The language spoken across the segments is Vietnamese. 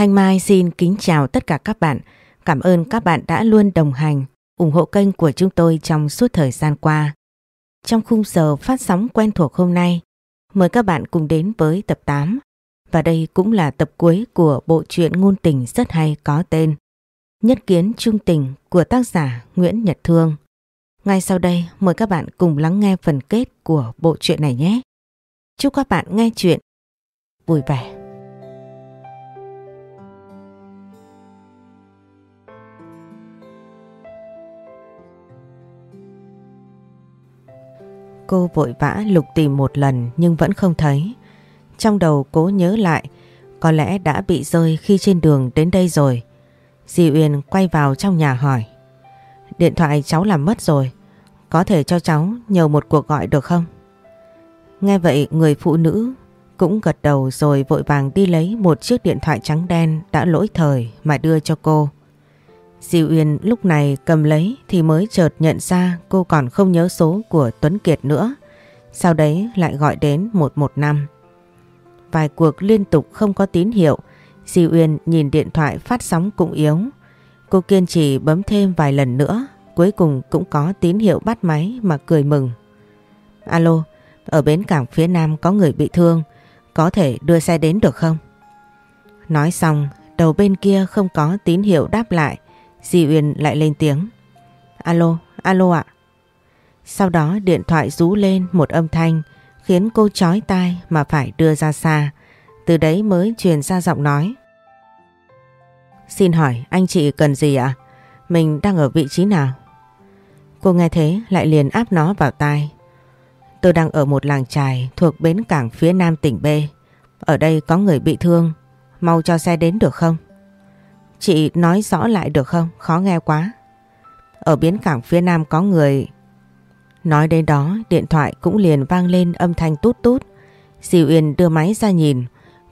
Thanh Mai xin kính chào tất cả các bạn. Cảm ơn các bạn đã luôn đồng hành, ủng hộ kênh của chúng tôi trong suốt thời gian qua. Trong khung giờ phát sóng quen thuộc hôm nay, mời các bạn cùng đến với tập 8. Và đây cũng là tập cuối của bộ truyện ngôn tình rất hay có tên Nhất kiến trung tình của tác giả Nguyễn Nhật Thương. Ngay sau đây mời các bạn cùng lắng nghe phần kết của bộ truyện này nhé. Chúc các bạn nghe chuyện vui vẻ. Cô vội vã lục tìm một lần nhưng vẫn không thấy. Trong đầu cố nhớ lại, có lẽ đã bị rơi khi trên đường đến đây rồi. Di Uyên quay vào trong nhà hỏi. Điện thoại cháu làm mất rồi, có thể cho cháu nhờ một cuộc gọi được không? Nghe vậy người phụ nữ cũng gật đầu rồi vội vàng đi lấy một chiếc điện thoại trắng đen đã lỗi thời mà đưa cho cô. Di Uyên lúc này cầm lấy thì mới chợt nhận ra cô còn không nhớ số của Tuấn Kiệt nữa. Sau đấy lại gọi đến 115. Vài cuộc liên tục không có tín hiệu, Di Uyên nhìn điện thoại phát sóng cũng yếu. Cô kiên trì bấm thêm vài lần nữa, cuối cùng cũng có tín hiệu bắt máy mà cười mừng. Alo, ở bến cảng phía nam có người bị thương, có thể đưa xe đến được không? Nói xong, đầu bên kia không có tín hiệu đáp lại, Di Uyên lại lên tiếng. Alo, alo ạ. Sau đó điện thoại rú lên một âm thanh khiến cô chói tai mà phải đưa ra xa. Từ đấy mới truyền ra giọng nói. Xin hỏi anh chị cần gì ạ? Mình đang ở vị trí nào? Cô nghe thế lại liền áp nó vào tai. Tôi đang ở một làng trài thuộc bến cảng phía nam tỉnh B. Ở đây có người bị thương. Mau cho xe đến được không? Chị nói rõ lại được không? Khó nghe quá. Ở biến cảng phía nam có người... Nói đến đó điện thoại cũng liền vang lên âm thanh tút tút. Diệu Uyên đưa máy ra nhìn.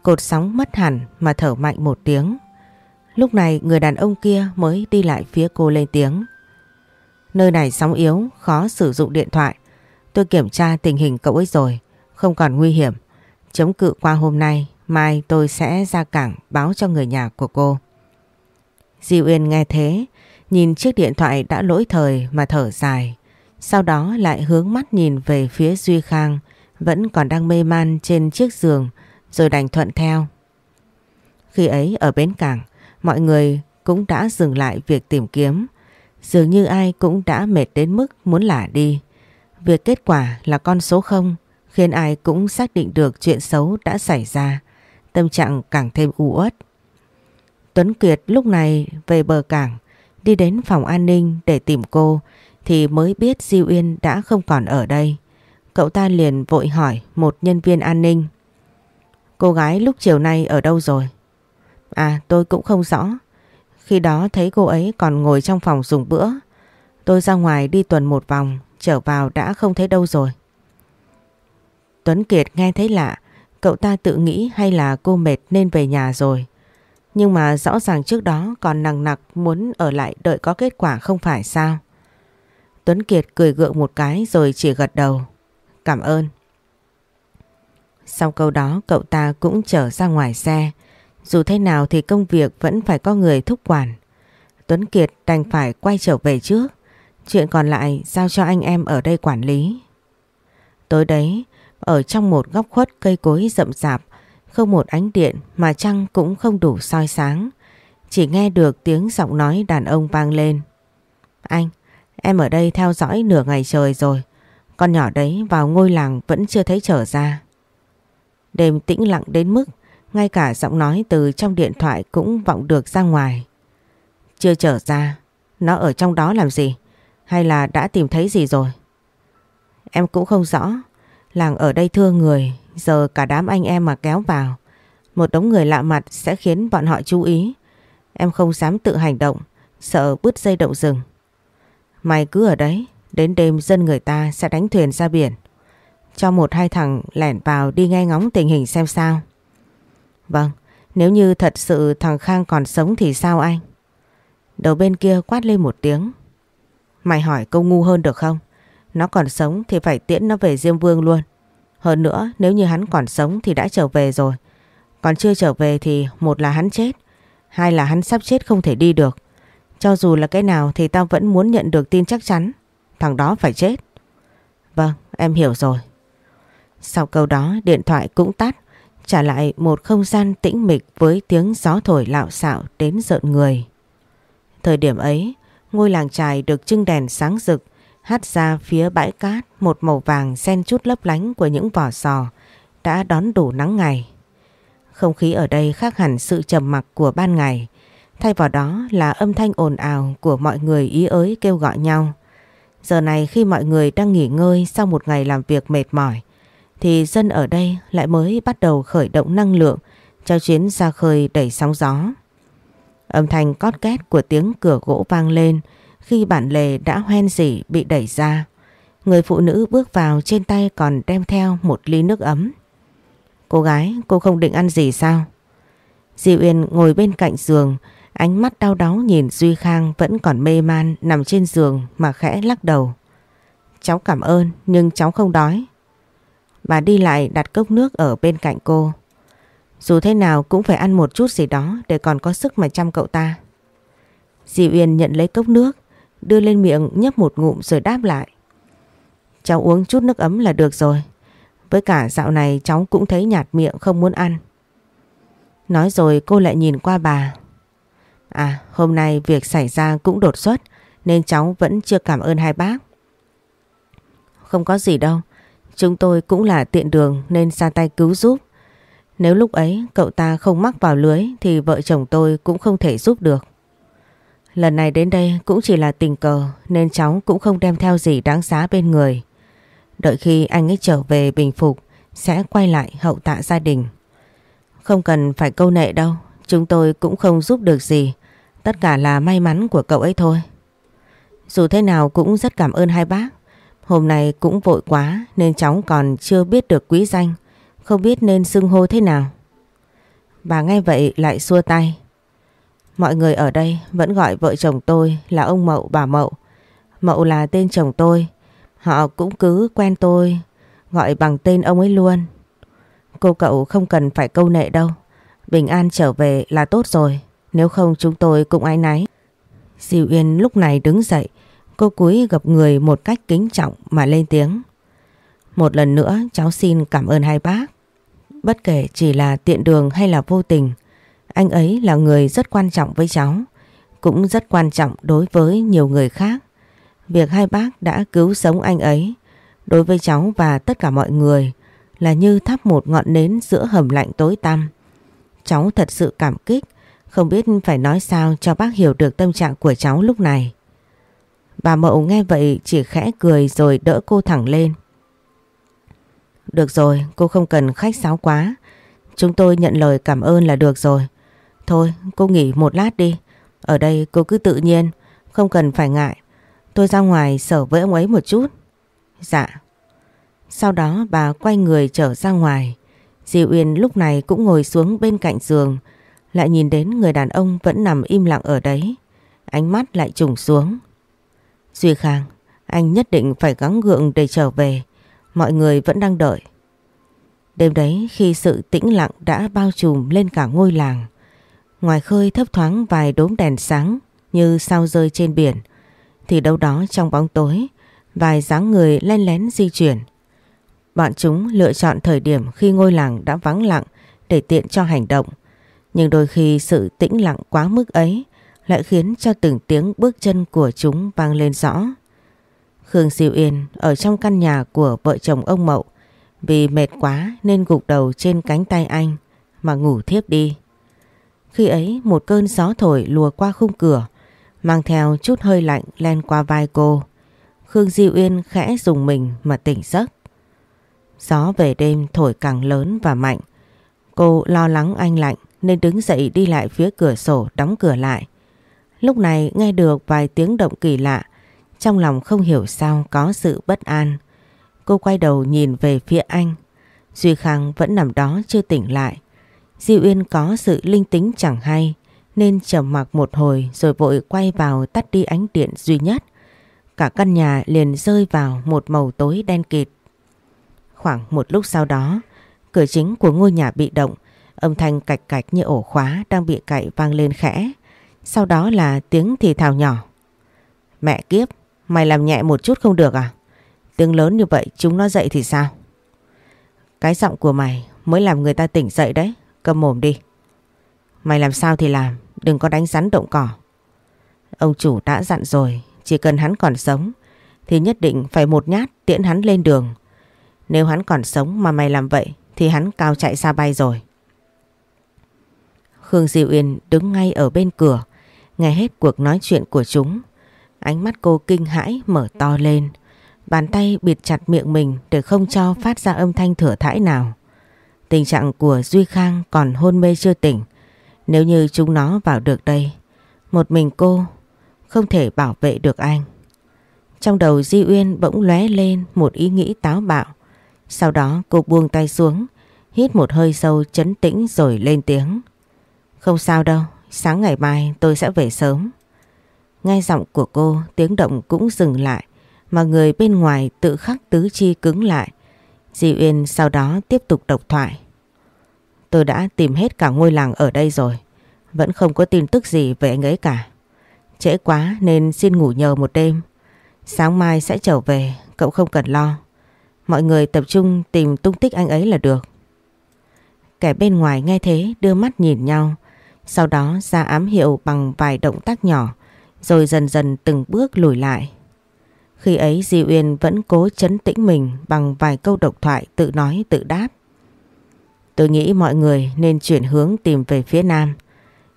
Cột sóng mất hẳn mà thở mạnh một tiếng. Lúc này người đàn ông kia mới đi lại phía cô lên tiếng. Nơi này sóng yếu, khó sử dụng điện thoại. Tôi kiểm tra tình hình cậu ấy rồi, không còn nguy hiểm. Chống cự qua hôm nay, mai tôi sẽ ra cảng báo cho người nhà của cô. Di Uyên nghe thế, nhìn chiếc điện thoại đã lỗi thời mà thở dài. Sau đó lại hướng mắt nhìn về phía Duy Khang, vẫn còn đang mê man trên chiếc giường, rồi đành thuận theo. Khi ấy ở bến cảng, mọi người cũng đã dừng lại việc tìm kiếm. Dường như ai cũng đã mệt đến mức muốn lả đi. Việc kết quả là con số 0 khiến ai cũng xác định được chuyện xấu đã xảy ra. Tâm trạng càng thêm u uất. Tuấn Kiệt lúc này về bờ cảng, đi đến phòng an ninh để tìm cô thì mới biết Diêu Uyên đã không còn ở đây. Cậu ta liền vội hỏi một nhân viên an ninh. Cô gái lúc chiều nay ở đâu rồi? À tôi cũng không rõ. Khi đó thấy cô ấy còn ngồi trong phòng dùng bữa. Tôi ra ngoài đi tuần một vòng, trở vào đã không thấy đâu rồi. Tuấn Kiệt nghe thấy lạ, cậu ta tự nghĩ hay là cô mệt nên về nhà rồi. Nhưng mà rõ ràng trước đó còn nằng nặc muốn ở lại đợi có kết quả không phải sao. Tuấn Kiệt cười gượng một cái rồi chỉ gật đầu. Cảm ơn. Sau câu đó cậu ta cũng trở ra ngoài xe. Dù thế nào thì công việc vẫn phải có người thúc quản. Tuấn Kiệt đành phải quay trở về trước. Chuyện còn lại giao cho anh em ở đây quản lý. Tối đấy, ở trong một góc khuất cây cối rậm rạp, không một ánh điện mà trăng cũng không đủ soi sáng. Chỉ nghe được tiếng giọng nói đàn ông vang lên. Anh, em ở đây theo dõi nửa ngày trời rồi. Con nhỏ đấy vào ngôi làng vẫn chưa thấy trở ra. Đêm tĩnh lặng đến mức ngay cả giọng nói từ trong điện thoại cũng vọng được ra ngoài. Chưa trở ra, nó ở trong đó làm gì? Hay là đã tìm thấy gì rồi? Em cũng không rõ. Làng ở đây thương người, giờ cả đám anh em mà kéo vào. Một đống người lạ mặt sẽ khiến bọn họ chú ý. Em không dám tự hành động, sợ bứt dây động rừng. Mày cứ ở đấy, đến đêm dân người ta sẽ đánh thuyền ra biển. Cho một hai thằng lẻn vào đi nghe ngóng tình hình xem sao. Vâng, nếu như thật sự thằng Khang còn sống thì sao anh? Đầu bên kia quát lên một tiếng. Mày hỏi câu ngu hơn được không? Nó còn sống thì phải tiễn nó về Diêm Vương luôn. Hơn nữa nếu như hắn còn sống thì đã trở về rồi. Còn chưa trở về thì một là hắn chết, Hai là hắn sắp chết không thể đi được. Cho dù là cái nào thì tao vẫn muốn nhận được tin chắc chắn. Thằng đó phải chết. Vâng, em hiểu rồi. Sau câu đó điện thoại cũng tắt, trả lại một không gian tĩnh mịch với tiếng gió thổi lạo xạo đến rợn người. Thời điểm ấy, ngôi làng trài được trưng đèn sáng rực, hắt ra phía bãi cát một màu vàng xen chút lấp lánh của những vỏ sò đã đón đủ nắng ngày. Không khí ở đây khác hẳn sự trầm mặc của ban ngày, thay vào đó là âm thanh ồn ào của mọi người ý ới kêu gọi nhau. Giờ này khi mọi người đang nghỉ ngơi sau một ngày làm việc mệt mỏi, thì dân ở đây lại mới bắt đầu khởi động năng lượng cho chuyến ra khơi đẩy sóng gió. Âm thanh cót két của tiếng cửa gỗ vang lên khi bản lề đã hoen dỉ bị đẩy ra. Người phụ nữ bước vào trên tay còn đem theo một ly nước ấm. Cô gái, cô không định ăn gì sao? Di Uyên ngồi bên cạnh giường, ánh mắt đau đáu nhìn Duy Khang vẫn còn mê man nằm trên giường mà khẽ lắc đầu. Cháu cảm ơn nhưng cháu không đói. Bà đi lại đặt cốc nước ở bên cạnh cô. Dù thế nào cũng phải ăn một chút gì đó để còn có sức mà chăm cậu ta. Di Uyên nhận lấy cốc nước, đưa lên miệng nhấp một ngụm rồi đáp lại. Cháu uống chút nước ấm là được rồi. Với cả dạo này cháu cũng thấy nhạt miệng không muốn ăn. Nói rồi cô lại nhìn qua bà. À hôm nay việc xảy ra cũng đột xuất nên cháu vẫn chưa cảm ơn hai bác. Không có gì đâu. Chúng tôi cũng là tiện đường nên ra tay cứu giúp. Nếu lúc ấy cậu ta không mắc vào lưới thì vợ chồng tôi cũng không thể giúp được. Lần này đến đây cũng chỉ là tình cờ nên cháu cũng không đem theo gì đáng giá bên người. Đợi khi anh ấy trở về bình phục sẽ quay lại hậu tạ gia đình. Không cần phải câu nệ đâu, chúng tôi cũng không giúp được gì. Tất cả là may mắn của cậu ấy thôi. Dù thế nào cũng rất cảm ơn hai bác. Hôm nay cũng vội quá nên cháu còn chưa biết được quý danh, không biết nên xưng hô thế nào. Bà nghe vậy lại xua tay. Mọi người ở đây vẫn gọi vợ chồng tôi là ông Mậu bà Mậu. Mậu là tên chồng tôi. Họ cũng cứ quen tôi, gọi bằng tên ông ấy luôn. Cô cậu không cần phải câu nệ đâu. Bình an trở về là tốt rồi. Nếu không chúng tôi cũng ái náy. Diệu Yên lúc này đứng dậy. Cô cúi gặp người một cách kính trọng mà lên tiếng. Một lần nữa cháu xin cảm ơn hai bác. Bất kể chỉ là tiện đường hay là vô tình, anh ấy là người rất quan trọng với cháu, cũng rất quan trọng đối với nhiều người khác. Việc hai bác đã cứu sống anh ấy, đối với cháu và tất cả mọi người là như thắp một ngọn nến giữa hầm lạnh tối tăm. Cháu thật sự cảm kích, không biết phải nói sao cho bác hiểu được tâm trạng của cháu lúc này. Bà Mậu nghe vậy chỉ khẽ cười rồi đỡ cô thẳng lên. Được rồi, cô không cần khách sáo quá. Chúng tôi nhận lời cảm ơn là được rồi. Thôi, cô nghỉ một lát đi. Ở đây cô cứ tự nhiên, không cần phải ngại. Tôi ra ngoài sở với ông ấy một chút. Dạ. Sau đó bà quay người trở ra ngoài. Di Uyên lúc này cũng ngồi xuống bên cạnh giường, lại nhìn đến người đàn ông vẫn nằm im lặng ở đấy. Ánh mắt lại trùng xuống. Duy Khang, anh nhất định phải gắng gượng để trở về. Mọi người vẫn đang đợi. Đêm đấy khi sự tĩnh lặng đã bao trùm lên cả ngôi làng. Ngoài khơi thấp thoáng vài đốm đèn sáng như sao rơi trên biển. Thì đâu đó trong bóng tối, vài dáng người len lén di chuyển. Bọn chúng lựa chọn thời điểm khi ngôi làng đã vắng lặng để tiện cho hành động. Nhưng đôi khi sự tĩnh lặng quá mức ấy lại khiến cho từng tiếng bước chân của chúng vang lên rõ. Khương Siêu Yên ở trong căn nhà của vợ chồng ông Mậu vì mệt quá nên gục đầu trên cánh tay anh mà ngủ thiếp đi. Khi ấy một cơn gió thổi lùa qua khung cửa mang theo chút hơi lạnh len qua vai cô. Khương Di uyên khẽ dùng mình mà tỉnh giấc. Gió về đêm thổi càng lớn và mạnh. Cô lo lắng anh lạnh nên đứng dậy đi lại phía cửa sổ đóng cửa lại. Lúc này nghe được vài tiếng động kỳ lạ, trong lòng không hiểu sao có sự bất an. Cô quay đầu nhìn về phía anh. Duy Khang vẫn nằm đó chưa tỉnh lại. Di Uyên có sự linh tính chẳng hay nên trầm mặc một hồi rồi vội quay vào tắt đi ánh điện duy nhất. Cả căn nhà liền rơi vào một màu tối đen kịt. Khoảng một lúc sau đó, cửa chính của ngôi nhà bị động, Âm thanh cạch cạch như ổ khóa đang bị cậy vang lên khẽ. Sau đó là tiếng thì thào nhỏ. Mẹ kiếp, mày làm nhẹ một chút không được à? Tiếng lớn như vậy chúng nó dậy thì sao? Cái giọng của mày mới làm người ta tỉnh dậy đấy, cầm mồm đi. Mày làm sao thì làm, đừng có đánh rắn động cỏ. Ông chủ đã dặn rồi, chỉ cần hắn còn sống thì nhất định phải một nhát tiễn hắn lên đường. Nếu hắn còn sống mà mày làm vậy thì hắn cao chạy xa bay rồi. Khương Diệu Yên đứng ngay ở bên cửa, nghe hết cuộc nói chuyện của chúng. Ánh mắt cô kinh hãi mở to lên, bàn tay bịt chặt miệng mình để không cho phát ra âm thanh thở thãi nào. Tình trạng của Duy Khang còn hôn mê chưa tỉnh. Nếu như chúng nó vào được đây, một mình cô không thể bảo vệ được anh. Trong đầu Di Uyên bỗng lóe lên một ý nghĩ táo bạo. Sau đó cô buông tay xuống, hít một hơi sâu chấn tĩnh rồi lên tiếng. Không sao đâu, sáng ngày mai tôi sẽ về sớm. Ngay giọng của cô tiếng động cũng dừng lại mà người bên ngoài tự khắc tứ chi cứng lại. Di Uyên sau đó tiếp tục độc thoại. Tôi đã tìm hết cả ngôi làng ở đây rồi. Vẫn không có tin tức gì về anh ấy cả. Trễ quá nên xin ngủ nhờ một đêm. Sáng mai sẽ trở về, cậu không cần lo. Mọi người tập trung tìm tung tích anh ấy là được. Kẻ bên ngoài nghe thế đưa mắt nhìn nhau. Sau đó ra ám hiệu bằng vài động tác nhỏ. Rồi dần dần từng bước lùi lại. Khi ấy Di Uyên vẫn cố chấn tĩnh mình bằng vài câu độc thoại tự nói tự đáp. Tôi nghĩ mọi người nên chuyển hướng tìm về phía nam.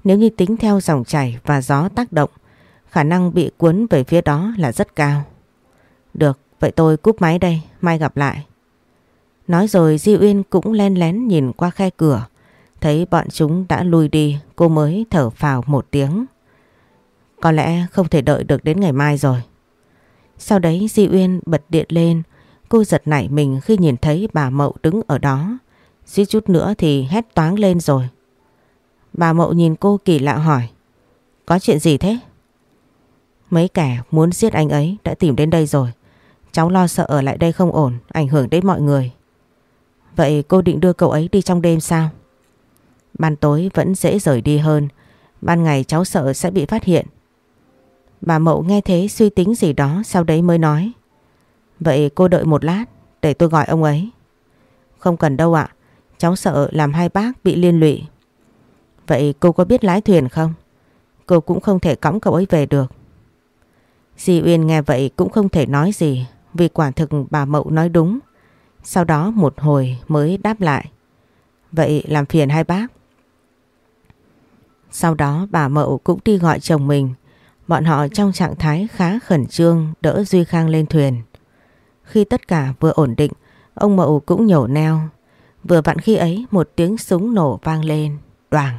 Nếu như tính theo dòng chảy và gió tác động, khả năng bị cuốn về phía đó là rất cao. Được, vậy tôi cúp máy đây, mai gặp lại. Nói rồi Di Uyên cũng len lén nhìn qua khe cửa. Thấy bọn chúng đã lui đi, cô mới thở phào một tiếng. Có lẽ không thể đợi được đến ngày mai rồi. Sau đấy Di Uyên bật điện lên, cô giật nảy mình khi nhìn thấy bà Mậu đứng ở đó. Suýt chút nữa thì hét toáng lên rồi. Bà Mậu nhìn cô kỳ lạ hỏi. Có chuyện gì thế? Mấy kẻ muốn giết anh ấy đã tìm đến đây rồi. Cháu lo sợ ở lại đây không ổn, ảnh hưởng đến mọi người. Vậy cô định đưa cậu ấy đi trong đêm sao? Ban tối vẫn dễ rời đi hơn. Ban ngày cháu sợ sẽ bị phát hiện. Bà Mậu nghe thế suy tính gì đó sau đấy mới nói. Vậy cô đợi một lát, để tôi gọi ông ấy. Không cần đâu ạ. Cháu sợ làm hai bác bị liên lụy. Vậy cô có biết lái thuyền không? Cô cũng không thể cõng cậu ấy về được. Di Uyên nghe vậy cũng không thể nói gì, vì quả thực bà Mậu nói đúng. Sau đó một hồi mới đáp lại. Vậy làm phiền hai bác. Sau đó bà Mậu cũng đi gọi chồng mình. Bọn họ trong trạng thái khá khẩn trương đỡ Duy Khang lên thuyền. Khi tất cả vừa ổn định, ông Mậu cũng nhổ neo. Vừa vặn khi ấy một tiếng súng nổ vang lên, đoàn.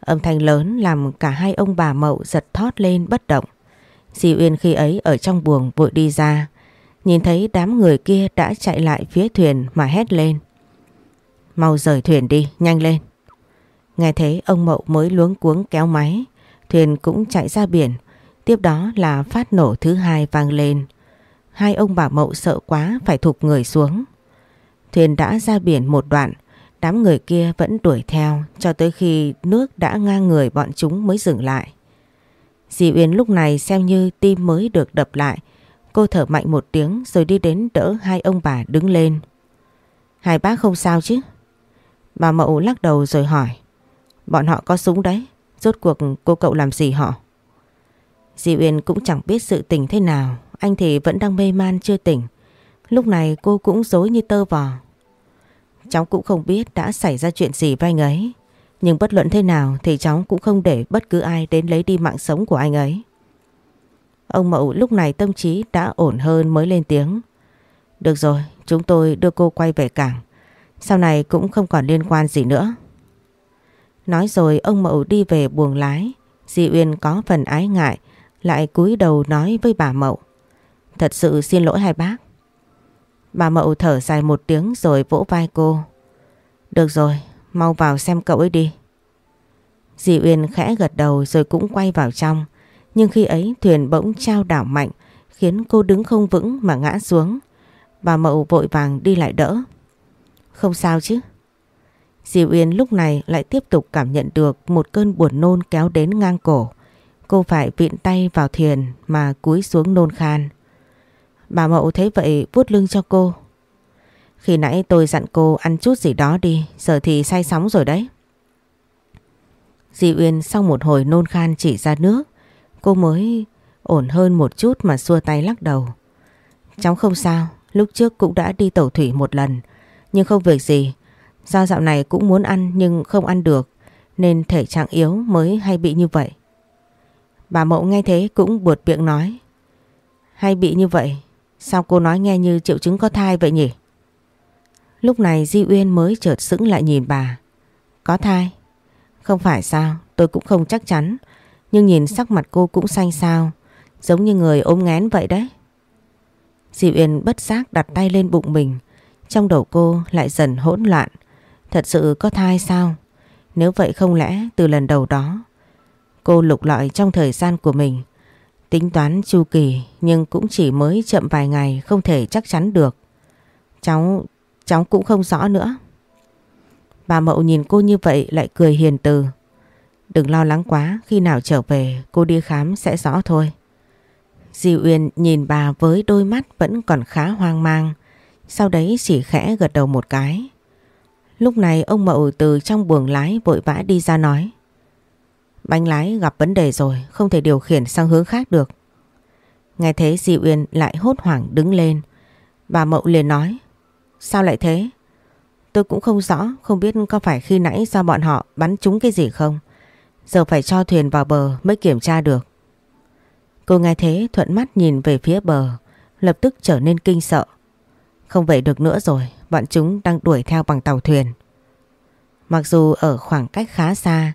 Âm thanh lớn làm cả hai ông bà Mậu giật thót lên bất động. Di Uyên khi ấy ở trong buồng vội đi ra, nhìn thấy đám người kia đã chạy lại phía thuyền mà hét lên. Mau rời thuyền đi, nhanh lên. Nghe thế ông Mậu mới luống cuống kéo máy, thuyền cũng chạy ra biển. Tiếp đó là phát nổ thứ hai vang lên. Hai ông bà Mậu sợ quá phải thụp người xuống. Thuyền đã ra biển một đoạn, đám người kia vẫn đuổi theo cho tới khi nước đã ngang người bọn chúng mới dừng lại. Dì Uyên lúc này xem như tim mới được đập lại. Cô thở mạnh một tiếng rồi đi đến đỡ hai ông bà đứng lên. Hai bác không sao chứ? Bà Mậu lắc đầu rồi hỏi. Bọn họ có súng đấy. Rốt cuộc cô cậu làm gì họ? Dì Uyên cũng chẳng biết sự tình thế nào. Anh thì vẫn đang mê man chưa tỉnh. Lúc này cô cũng dối như tơ vò. Cháu cũng không biết đã xảy ra chuyện gì với anh ấy. Nhưng bất luận thế nào thì cháu cũng không để bất cứ ai đến lấy đi mạng sống của anh ấy. Ông Mậu lúc này tâm trí đã ổn hơn mới lên tiếng. Được rồi, chúng tôi đưa cô quay về cảng. Sau này cũng không còn liên quan gì nữa. Nói rồi ông Mậu đi về buồng lái. Di Uyên có phần ái ngại, lại cúi đầu nói với bà Mậu. Thật sự xin lỗi hai bác. Bà Mậu thở dài một tiếng rồi vỗ vai cô. Được rồi, mau vào xem cậu ấy đi. Dì Uyên khẽ gật đầu rồi cũng quay vào trong. Nhưng khi ấy thuyền bỗng trao đảo mạnh khiến cô đứng không vững mà ngã xuống. Bà Mậu vội vàng đi lại đỡ. Không sao chứ? Diệu Uyên lúc này lại tiếp tục cảm nhận được một cơn buồn nôn kéo đến ngang cổ. Cô phải vịn tay vào thiền mà cúi xuống nôn khan. Bà Mậu thấy vậy vuốt lưng cho cô. Khi nãy tôi dặn cô ăn chút gì đó đi, giờ thì say sóng rồi đấy. Di Uyên sau một hồi nôn khan chỉ ra nước, cô mới ổn hơn một chút mà xua tay lắc đầu. Cháu không sao, lúc trước cũng đã đi tàu thủy một lần, nhưng không việc gì. Do dạo này cũng muốn ăn nhưng không ăn được, nên thể trạng yếu mới hay bị như vậy. Bà Mậu nghe thế cũng buột miệng nói. Hay bị như vậy, sao cô nói nghe như triệu chứng có thai vậy nhỉ? Lúc này Di Uyên mới chợt sững lại nhìn bà. Có thai? Không phải sao, tôi cũng không chắc chắn. Nhưng nhìn sắc mặt cô cũng xanh xao, giống như người ốm ngén vậy đấy. Di Uyên bất giác đặt tay lên bụng mình, trong đầu cô lại dần hỗn loạn. Thật sự có thai sao? Nếu vậy không lẽ từ lần đầu đó cô lục lọi trong thời gian của mình tính toán chu kỳ nhưng cũng chỉ mới chậm vài ngày không thể chắc chắn được. Cháu, cháu cũng không rõ nữa. Bà Mậu nhìn cô như vậy lại cười hiền từ. Đừng lo lắng quá, khi nào trở về cô đi khám sẽ rõ thôi. Di Uyên nhìn bà với đôi mắt vẫn còn khá hoang mang, sau đấy chỉ khẽ gật đầu một cái. Lúc này ông Mậu từ trong buồng lái vội vã đi ra nói. Bánh lái gặp vấn đề rồi, không thể điều khiển sang hướng khác được. Nghe thế Di Uyên lại hốt hoảng đứng lên. Bà Mậu liền nói. Sao lại thế? Tôi cũng không rõ, không biết có phải khi nãy do bọn họ bắn trúng cái gì không. Giờ phải cho thuyền vào bờ mới kiểm tra được. Cô nghe thế thuận mắt nhìn về phía bờ, lập tức trở nên kinh sợ. Không vậy được nữa rồi, bọn chúng đang đuổi theo bằng tàu thuyền. Mặc dù ở khoảng cách khá xa,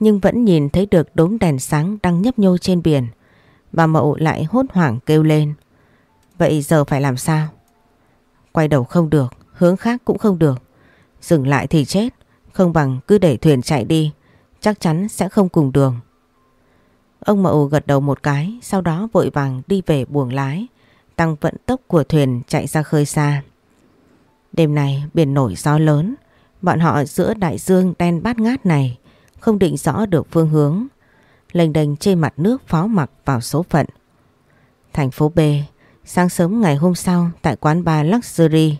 nhưng vẫn nhìn thấy được đốm đèn sáng đang nhấp nhô trên biển. Bà Mậu lại hốt hoảng kêu lên. Vậy giờ phải làm sao? Quay đầu không được, hướng khác cũng không được. Dừng lại thì chết, không bằng cứ để thuyền chạy đi, chắc chắn sẽ không cùng đường. Ông Mậu gật đầu một cái, sau đó vội vàng đi về buồng lái, tăng vận tốc của thuyền chạy ra khơi xa. Đêm này biển nổi gió lớn, bọn họ giữa đại dương đen bát ngát này không định rõ được phương hướng. Lênh đênh trên mặt nước phó mặc vào số phận. Thành phố B, sáng sớm ngày hôm sau tại quán bar Luxury,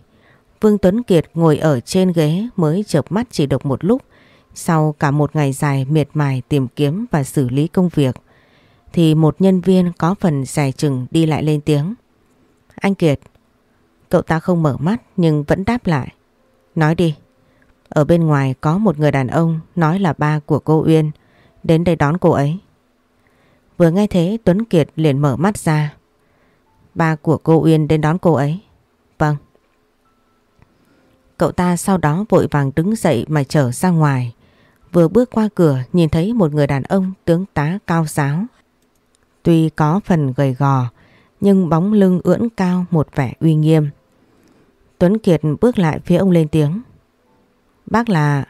Vương Tuấn Kiệt ngồi ở trên ghế mới chợp mắt chỉ được một lúc. Sau cả một ngày dài miệt mài tìm kiếm và xử lý công việc, thì một nhân viên có phần dài chừng đi lại lên tiếng. Anh Kiệt, cậu ta không mở mắt nhưng vẫn đáp lại. Nói đi. Ở bên ngoài có một người đàn ông nói là ba của cô Uyên đến đây đón cô ấy. Vừa nghe thế, Tuấn Kiệt liền mở mắt ra. Ba của cô Uyên đến đón cô ấy. Vâng. Cậu ta sau đó vội vàng đứng dậy mà trở ra ngoài. Vừa bước qua cửa, nhìn thấy một người đàn ông tướng tá cao giáo. Tuy có phần gầy gò, nhưng bóng lưng ưỡn cao, một vẻ uy nghiêm. Tuấn Kiệt bước lại phía ông lên tiếng. Bác là...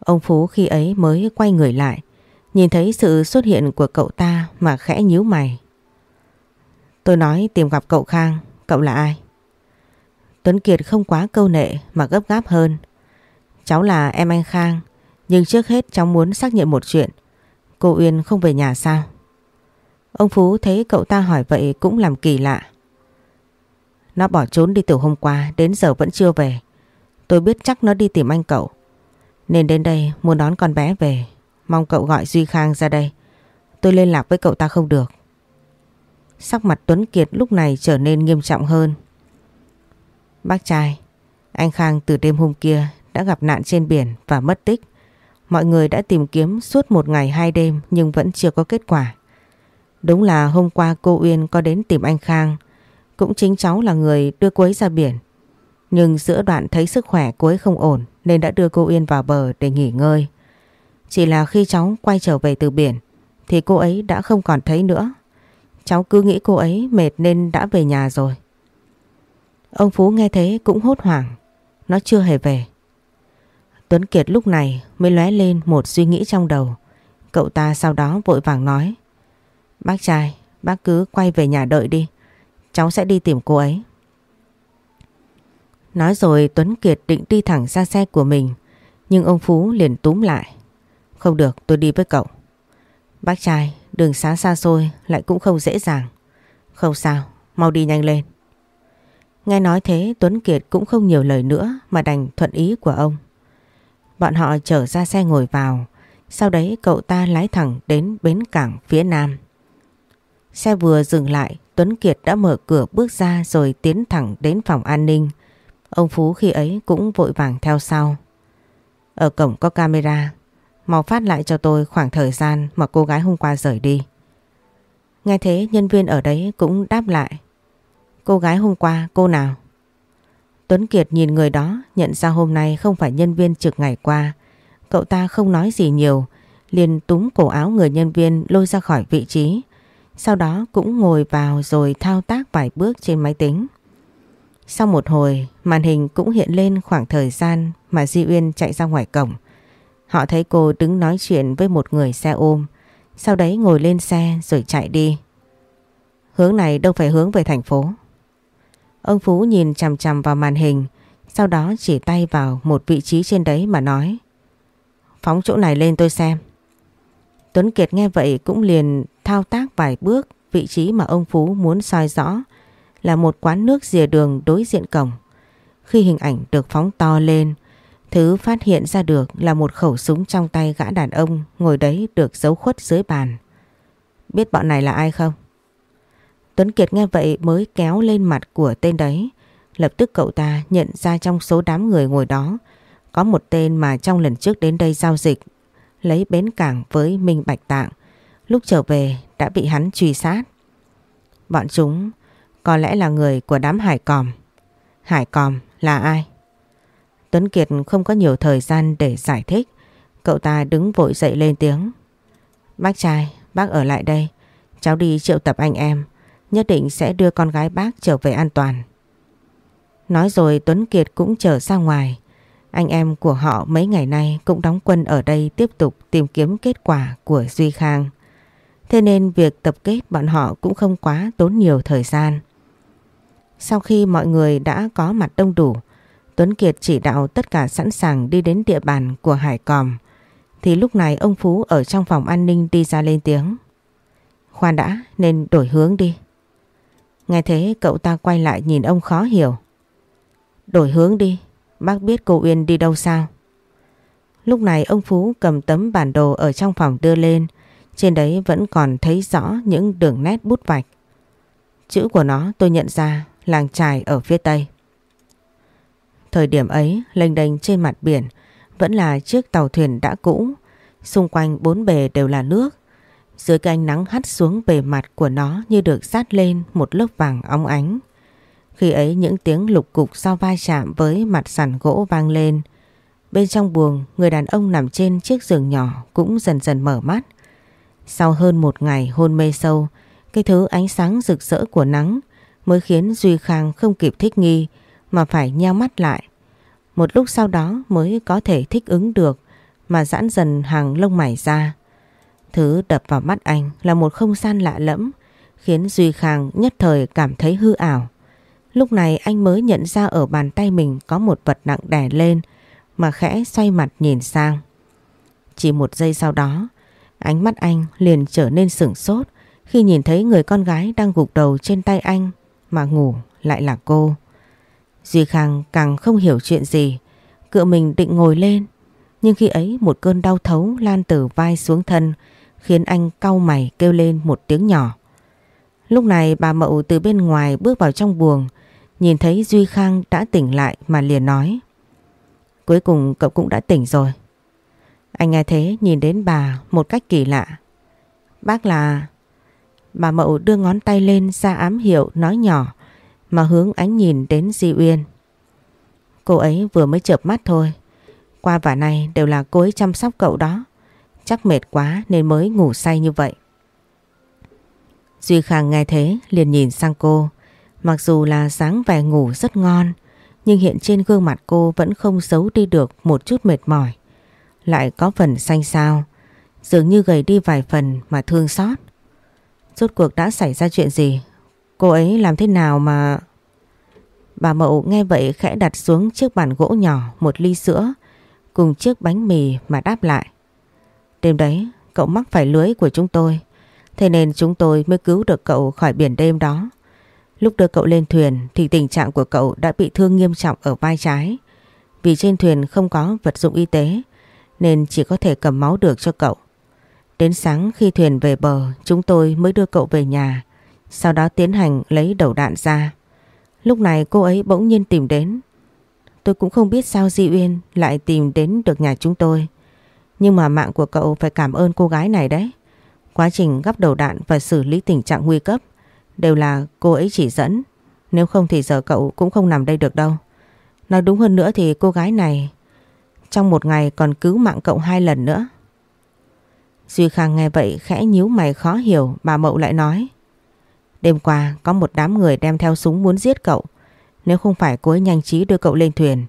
Ông Phú khi ấy mới quay người lại, nhìn thấy sự xuất hiện của cậu ta mà khẽ nhíu mày. Tôi nói tìm gặp cậu Khang, cậu là ai? Tuấn Kiệt không quá câu nệ mà gấp gáp hơn. Cháu là em anh Khang, nhưng trước hết cháu muốn xác nhận một chuyện. Cô Uyên không về nhà sao? Ông Phú thấy cậu ta hỏi vậy cũng làm kỳ lạ. Nó bỏ trốn đi từ hôm qua, đến giờ vẫn chưa về. Tôi biết chắc nó đi tìm anh cậu. Nên đến đây muốn đón con bé về. Mong cậu gọi Duy Khang ra đây. Tôi liên lạc với cậu ta không được. Sắc mặt Tuấn Kiệt lúc này trở nên nghiêm trọng hơn. Bác trai, anh Khang từ đêm hôm kia đã gặp nạn trên biển và mất tích. Mọi người đã tìm kiếm suốt một ngày hai đêm nhưng vẫn chưa có kết quả. Đúng là hôm qua cô Uyên có đến tìm anh Khang. Cũng chính cháu là người đưa cô ấy ra biển. Nhưng giữa đoạn thấy sức khỏe cô ấy không ổn nên đã đưa cô yên vào bờ để nghỉ ngơi. Chỉ là khi cháu quay trở về từ biển thì cô ấy đã không còn thấy nữa. Cháu cứ nghĩ cô ấy mệt nên đã về nhà rồi. Ông Phú nghe thế cũng hốt hoảng. Nó chưa hề về. Tuấn Kiệt lúc này mới lóe lên một suy nghĩ trong đầu. Cậu ta sau đó vội vàng nói. Bác trai, bác cứ quay về nhà đợi đi. Cháu sẽ đi tìm cô ấy. Nói rồi Tuấn Kiệt định đi thẳng ra xe của mình. Nhưng ông Phú liền túm lại. Không được tôi đi với cậu. Bác trai đường xá xa xôi lại cũng không dễ dàng. Không sao mau đi nhanh lên. Nghe nói thế Tuấn Kiệt cũng không nhiều lời nữa mà đành thuận ý của ông. Bọn họ chở ra xe ngồi vào. Sau đấy cậu ta lái thẳng đến bến cảng phía nam. Xe vừa dừng lại, Tuấn Kiệt đã mở cửa bước ra rồi tiến thẳng đến phòng an ninh. Ông Phú khi ấy cũng vội vàng theo sau. Ở cổng có camera, mau phát lại cho tôi khoảng thời gian mà cô gái hôm qua rời đi. Nghe thế nhân viên ở đấy cũng đáp lại. Cô gái hôm qua cô nào? Tuấn Kiệt nhìn người đó nhận ra hôm nay không phải nhân viên trực ngày qua. Cậu ta không nói gì nhiều, liền túm cổ áo người nhân viên lôi ra khỏi vị trí. Sau đó cũng ngồi vào rồi thao tác vài bước trên máy tính. Sau một hồi, màn hình cũng hiện lên khoảng thời gian mà Di Uyên chạy ra ngoài cổng. Họ thấy cô đứng nói chuyện với một người xe ôm, sau đấy ngồi lên xe rồi chạy đi. Hướng này đâu phải hướng về thành phố. Ông Phú nhìn chằm chằm vào màn hình, sau đó chỉ tay vào một vị trí trên đấy mà nói. Phóng chỗ này lên tôi xem. Tuấn Kiệt nghe vậy cũng liền thao tác vài bước vị trí mà ông Phú muốn soi rõ là một quán nước rìa đường đối diện cổng. Khi hình ảnh được phóng to lên, thứ phát hiện ra được là một khẩu súng trong tay gã đàn ông ngồi đấy được giấu khuất dưới bàn. Biết bọn này là ai không? Tuấn Kiệt nghe vậy mới kéo lên mặt của tên đấy. Lập tức cậu ta nhận ra trong số đám người ngồi đó có một tên mà trong lần trước đến đây giao dịch lấy bến cảng với Minh Bạch Tạng. Lúc trở về đã bị hắn truy sát. Bọn chúng có lẽ là người của đám hải còm. Hải còm là ai? Tuấn Kiệt không có nhiều thời gian để giải thích. Cậu ta đứng vội dậy lên tiếng. Bác trai, bác ở lại đây. Cháu đi triệu tập anh em. Nhất định sẽ đưa con gái bác trở về an toàn. Nói rồi Tuấn Kiệt cũng trở ra ngoài. Anh em của họ mấy ngày nay cũng đóng quân ở đây tiếp tục tìm kiếm kết quả của Duy Khang. Thế nên việc tập kết bọn họ cũng không quá tốn nhiều thời gian. Sau khi mọi người đã có mặt đông đủ, Tuấn Kiệt chỉ đạo tất cả sẵn sàng đi đến địa bàn của Hải Còm. Thì lúc này ông Phú ở trong phòng an ninh đi ra lên tiếng. Khoan đã, nên đổi hướng đi. Nghe thế cậu ta quay lại nhìn ông khó hiểu. Đổi hướng đi, bác biết cô Uyên đi đâu sao? Lúc này ông Phú cầm tấm bản đồ ở trong phòng đưa lên. Trên đấy vẫn còn thấy rõ những đường nét bút vạch. Chữ của nó tôi nhận ra làng trài ở phía tây. Thời điểm ấy, lênh đênh trên mặt biển vẫn là chiếc tàu thuyền đã cũ, xung quanh bốn bề đều là nước. Dưới cái ánh nắng hắt xuống bề mặt của nó như được sát lên một lớp vàng óng ánh. Khi ấy những tiếng lục cục sau vai chạm với mặt sàn gỗ vang lên. Bên trong buồng, người đàn ông nằm trên chiếc giường nhỏ cũng dần dần mở mắt. Sau hơn một ngày hôn mê sâu, cái thứ ánh sáng rực rỡ của nắng mới khiến Duy Khang không kịp thích nghi mà phải nheo mắt lại. Một lúc sau đó mới có thể thích ứng được mà giãn dần hàng lông mày ra. Thứ đập vào mắt anh là một không gian lạ lẫm khiến Duy Khang nhất thời cảm thấy hư ảo. Lúc này anh mới nhận ra ở bàn tay mình có một vật nặng đè lên mà khẽ xoay mặt nhìn sang. Chỉ một giây sau đó, ánh mắt anh liền trở nên sửng sốt khi nhìn thấy người con gái đang gục đầu trên tay anh mà ngủ lại là cô. Duy Khang càng không hiểu chuyện gì, cựa mình định ngồi lên, nhưng khi ấy một cơn đau thấu lan từ vai xuống thân khiến anh cau mày kêu lên một tiếng nhỏ. Lúc này bà Mậu từ bên ngoài bước vào trong buồng, nhìn thấy Duy Khang đã tỉnh lại mà liền nói. Cuối cùng cậu cũng đã tỉnh rồi. Anh nghe thế, nhìn đến bà một cách kỳ lạ. Bác là... Bà Mậu đưa ngón tay lên ra ám hiệu nói nhỏ, mà hướng ánh nhìn đến Di Uyên. Cô ấy vừa mới chợp mắt thôi. Qua vả này đều là cô ấy chăm sóc cậu đó. Chắc mệt quá nên mới ngủ say như vậy. Duy Khang nghe thế liền nhìn sang cô. Mặc dù là sáng vẻ ngủ rất ngon, nhưng hiện trên gương mặt cô vẫn không giấu đi được một chút mệt mỏi. Lại có phần xanh xao, dường như gầy đi vài phần mà thương xót. Rốt cuộc đã xảy ra chuyện gì? Cô ấy làm thế nào mà... Bà Mậu nghe vậy khẽ đặt xuống chiếc bàn gỗ nhỏ một ly sữa cùng chiếc bánh mì mà đáp lại. Đêm đấy cậu mắc phải lưới của chúng tôi Thế nên chúng tôi mới cứu được cậu khỏi biển đêm đó Lúc đưa cậu lên thuyền thì tình trạng của cậu đã bị thương nghiêm trọng ở vai trái Vì trên thuyền không có vật dụng y tế nên chỉ có thể cầm máu được cho cậu Đến sáng khi thuyền về bờ, chúng tôi mới đưa cậu về nhà, Sau đó tiến hành lấy đầu đạn ra Lúc này cô ấy bỗng nhiên tìm đến Tôi cũng không biết sao Di Uyên lại tìm đến được nhà chúng tôi nhưng mà mạng của cậu phải cảm ơn cô gái này đấy. Quá trình gắp đầu đạn và xử lý tình trạng nguy cấp đều là cô ấy chỉ dẫn. Nếu không thì giờ cậu cũng không nằm đây được đâu. Nói đúng hơn nữa thì cô gái này trong một ngày còn cứu mạng cậu hai lần nữa. Duy Khang nghe vậy khẽ nhíu mày khó hiểu, bà Mậu lại nói. Đêm qua có một đám người đem theo súng muốn giết cậu. Nếu không phải cô ấy nhanh trí đưa cậu lên thuyền,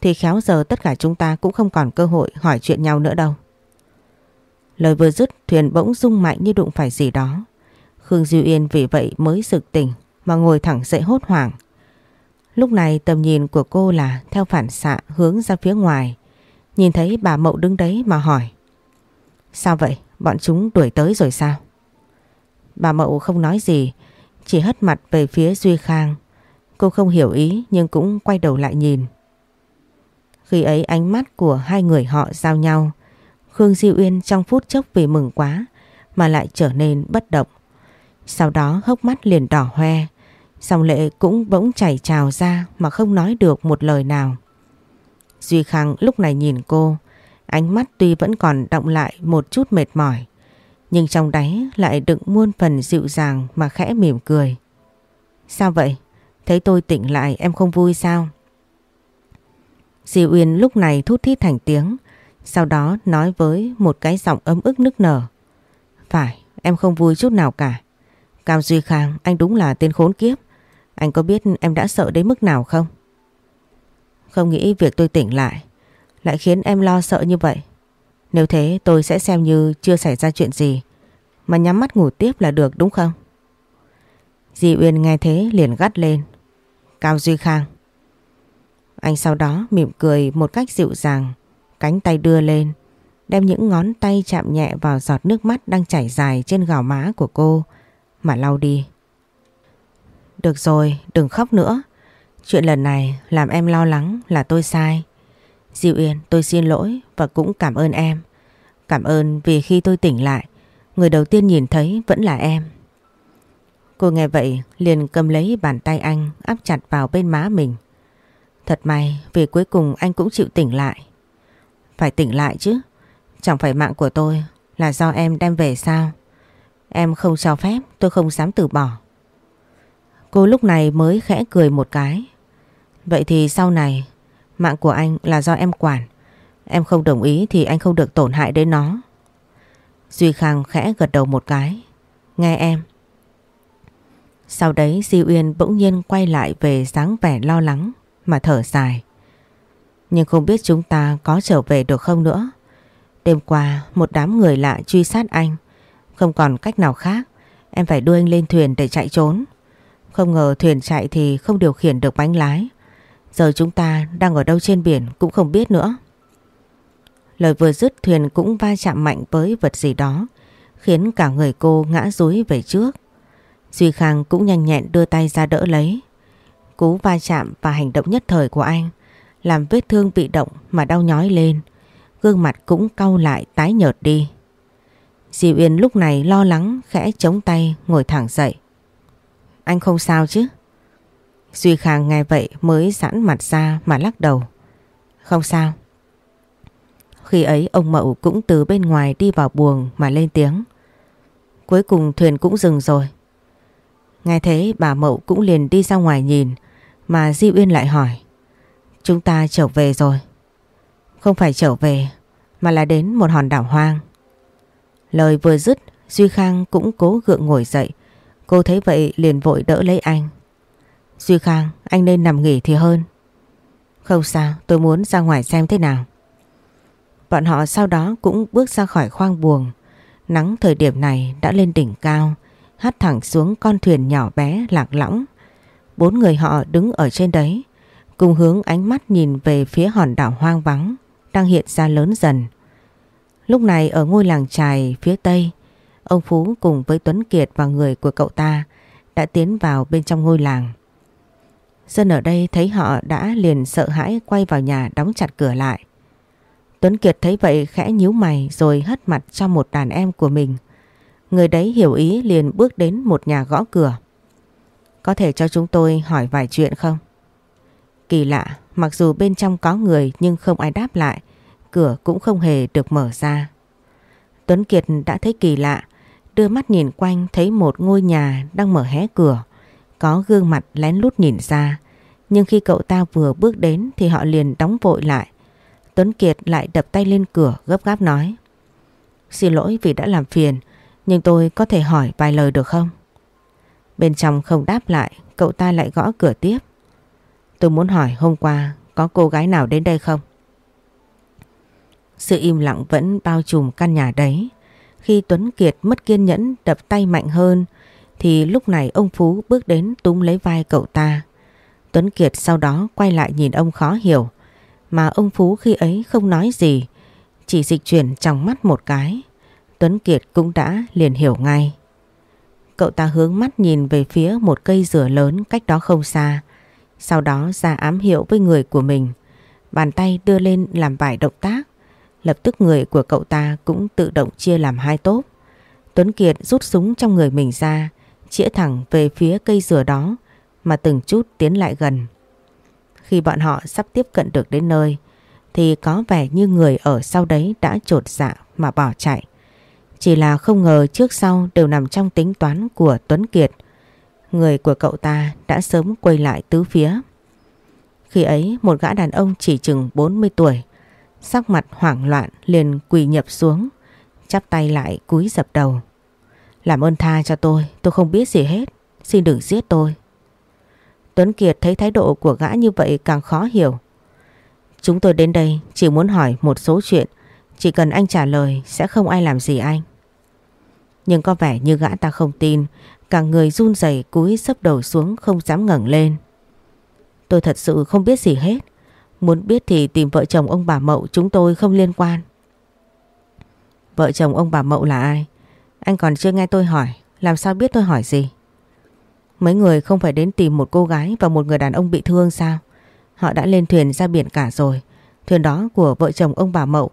thì khéo giờ tất cả chúng ta cũng không còn cơ hội hỏi chuyện nhau nữa đâu. Lời vừa dứt, thuyền bỗng rung mạnh như đụng phải gì đó. Khương Diêu Yên vì vậy mới sực tỉnh mà ngồi thẳng dậy hốt hoảng. Lúc này tầm nhìn của cô là theo phản xạ hướng ra phía ngoài. Nhìn thấy bà Mậu đứng đấy mà hỏi. Sao vậy? Bọn chúng đuổi tới rồi sao? Bà Mậu không nói gì, chỉ hất mặt về phía Duy Khang. Cô không hiểu ý nhưng cũng quay đầu lại nhìn. Khi ấy ánh mắt của hai người họ giao nhau, Khương Di Uyên trong phút chốc vì mừng quá mà lại trở nên bất động. Sau đó hốc mắt liền đỏ hoe, dòng lệ cũng bỗng chảy trào ra mà không nói được một lời nào. Duy Khang lúc này nhìn cô, ánh mắt tuy vẫn còn động lại một chút mệt mỏi, nhưng trong đáy lại đựng muôn phần dịu dàng mà khẽ mỉm cười. Sao vậy? Thấy tôi tỉnh lại em không vui sao? Di Uyên lúc này thút thít thành tiếng, sau đó nói với một cái giọng ấm ức nức nở. Phải, em không vui chút nào cả. Cao Duy Khang, anh đúng là tên khốn kiếp. Anh có biết em đã sợ đến mức nào không? Không nghĩ việc tôi tỉnh lại lại khiến em lo sợ như vậy. Nếu thế tôi sẽ xem như chưa xảy ra chuyện gì mà nhắm mắt ngủ tiếp là được đúng không? Di Uyên nghe thế liền gắt lên. Cao Duy Khang, anh sau đó mỉm cười một cách dịu dàng, cánh tay đưa lên, đem những ngón tay chạm nhẹ vào giọt nước mắt đang chảy dài trên gò má của cô mà lau đi. Được rồi, đừng khóc nữa. Chuyện lần này làm em lo lắng là tôi sai. Diệu Yên, tôi xin lỗi và cũng cảm ơn em. Cảm ơn vì khi tôi tỉnh lại, người đầu tiên nhìn thấy vẫn là em. Cô nghe vậy liền cầm lấy bàn tay anh áp chặt vào bên má mình. Thật may vì cuối cùng anh cũng chịu tỉnh lại. Phải tỉnh lại chứ. Chẳng phải mạng của tôi là do em đem về sao? Em không cho phép tôi không dám từ bỏ. Cô lúc này mới khẽ cười một cái. Vậy thì sau này, mạng của anh là do em quản. Em không đồng ý thì anh không được tổn hại đến nó. Duy Khang khẽ gật đầu một cái. Nghe em. Sau đấy, Di Uyên bỗng nhiên quay lại về dáng vẻ lo lắng mà thở dài. Nhưng không biết chúng ta có trở về được không nữa. Đêm qua, một đám người lạ truy sát anh. Không còn cách nào khác. Em phải đưa anh lên thuyền để chạy trốn. Không ngờ thuyền chạy thì không điều khiển được bánh lái. Giờ chúng ta đang ở đâu trên biển cũng không biết nữa. Lời vừa dứt, thuyền cũng va chạm mạnh với vật gì đó, khiến cả người cô ngã rúi về trước. Duy Khang cũng nhanh nhẹn đưa tay ra đỡ lấy. Cú va chạm và hành động nhất thời của anh làm vết thương bị động mà đau nhói lên. Gương mặt cũng cau lại, tái nhợt đi. Diệu Yên lúc này lo lắng, khẽ chống tay, ngồi thẳng dậy. Anh không sao chứ? Duy Khang nghe vậy mới giãn mặt ra mà lắc đầu. Không sao. Khi ấy, ông Mậu cũng từ bên ngoài đi vào buồng mà lên tiếng. Cuối cùng thuyền cũng dừng rồi. Nghe thế, bà Mậu cũng liền đi ra ngoài nhìn, mà Di Uyên lại hỏi, Chúng ta trở về rồi Không phải trở về, Mà là đến một hòn đảo hoang Lời vừa dứt, Duy Khang cũng cố gượng ngồi dậy Cô thấy vậy liền vội đỡ lấy anh Duy Khang anh nên nằm nghỉ thì hơn Không sao tôi muốn ra ngoài xem thế nào Bọn họ sau đó cũng bước ra khỏi khoang buồng Nắng thời điểm này đã lên đỉnh cao Hắt thẳng xuống con thuyền nhỏ bé lạc lõng Bốn người họ đứng ở trên đấy, cùng hướng ánh mắt nhìn về phía hòn đảo hoang vắng đang hiện ra lớn dần. Lúc này ở ngôi làng trài phía tây, ông Phú cùng với Tuấn Kiệt và người của cậu ta đã tiến vào bên trong ngôi làng. Dân ở đây thấy họ đã liền sợ hãi quay vào nhà đóng chặt cửa lại. Tuấn Kiệt thấy vậy khẽ nhíu mày rồi hất mặt cho một đàn em của mình. Người đấy hiểu ý liền bước đến một nhà gõ cửa. Có thể cho chúng tôi hỏi vài chuyện không? Kỳ lạ, mặc dù bên trong có người nhưng không ai đáp lại, cửa cũng không hề được mở ra. Tuấn Kiệt đã thấy kỳ lạ, đưa mắt nhìn quanh thấy một ngôi nhà đang mở hé cửa, có gương mặt lén lút nhìn ra. Nhưng khi cậu ta vừa bước đến thì họ liền đóng vội lại. Tuấn Kiệt lại đập tay lên cửa gấp gáp nói. Xin lỗi vì đã làm phiền, nhưng tôi có thể hỏi vài lời được không? Bên trong không đáp lại, cậu ta lại gõ cửa tiếp. Tôi muốn hỏi hôm qua có cô gái nào đến đây không? Sự im lặng vẫn bao trùm căn nhà đấy. Khi Tuấn Kiệt mất kiên nhẫn đập tay mạnh hơn thì lúc này ông Phú bước đến túm lấy vai cậu ta. Tuấn Kiệt sau đó quay lại nhìn ông khó hiểu mà ông Phú khi ấy không nói gì chỉ dịch chuyển trong mắt một cái. Tuấn Kiệt cũng đã liền hiểu ngay. Cậu ta hướng mắt nhìn về phía một cây dừa lớn cách đó không xa. Sau đó ra ám hiệu với người của mình. Bàn tay đưa lên làm vài động tác. Lập tức người của cậu ta cũng tự động chia làm hai tốp. Tuấn Kiệt rút súng trong người mình ra, chĩa thẳng về phía cây dừa đó mà từng chút tiến lại gần. Khi bọn họ sắp tiếp cận được đến nơi thì có vẻ như người ở sau đấy đã trột dạ mà bỏ chạy. Chỉ là không ngờ trước sau đều nằm trong tính toán của Tuấn Kiệt. Người của cậu ta đã sớm quay lại tứ phía. Khi ấy một gã đàn ông chỉ chừng 40 tuổi, sắc mặt hoảng loạn liền quỳ nhập xuống, chắp tay lại cúi dập đầu. Làm ơn tha cho tôi, tôi không biết gì hết, xin đừng giết tôi. Tuấn Kiệt thấy thái độ của gã như vậy càng khó hiểu. Chúng tôi đến đây chỉ muốn hỏi một số chuyện, chỉ cần anh trả lời sẽ không ai làm gì anh. Nhưng có vẻ như gã ta không tin, cả người run rẩy cúi sấp đầu xuống không dám ngẩng lên. Tôi thật sự không biết gì hết. Muốn biết thì tìm vợ chồng ông bà Mậu chúng tôi không liên quan. Vợ chồng ông bà Mậu là ai? Anh còn chưa nghe tôi hỏi, làm sao biết tôi hỏi gì? Mấy người không phải đến tìm một cô gái và một người đàn ông bị thương sao? Họ đã lên thuyền ra biển cả rồi. Thuyền đó của vợ chồng ông bà Mậu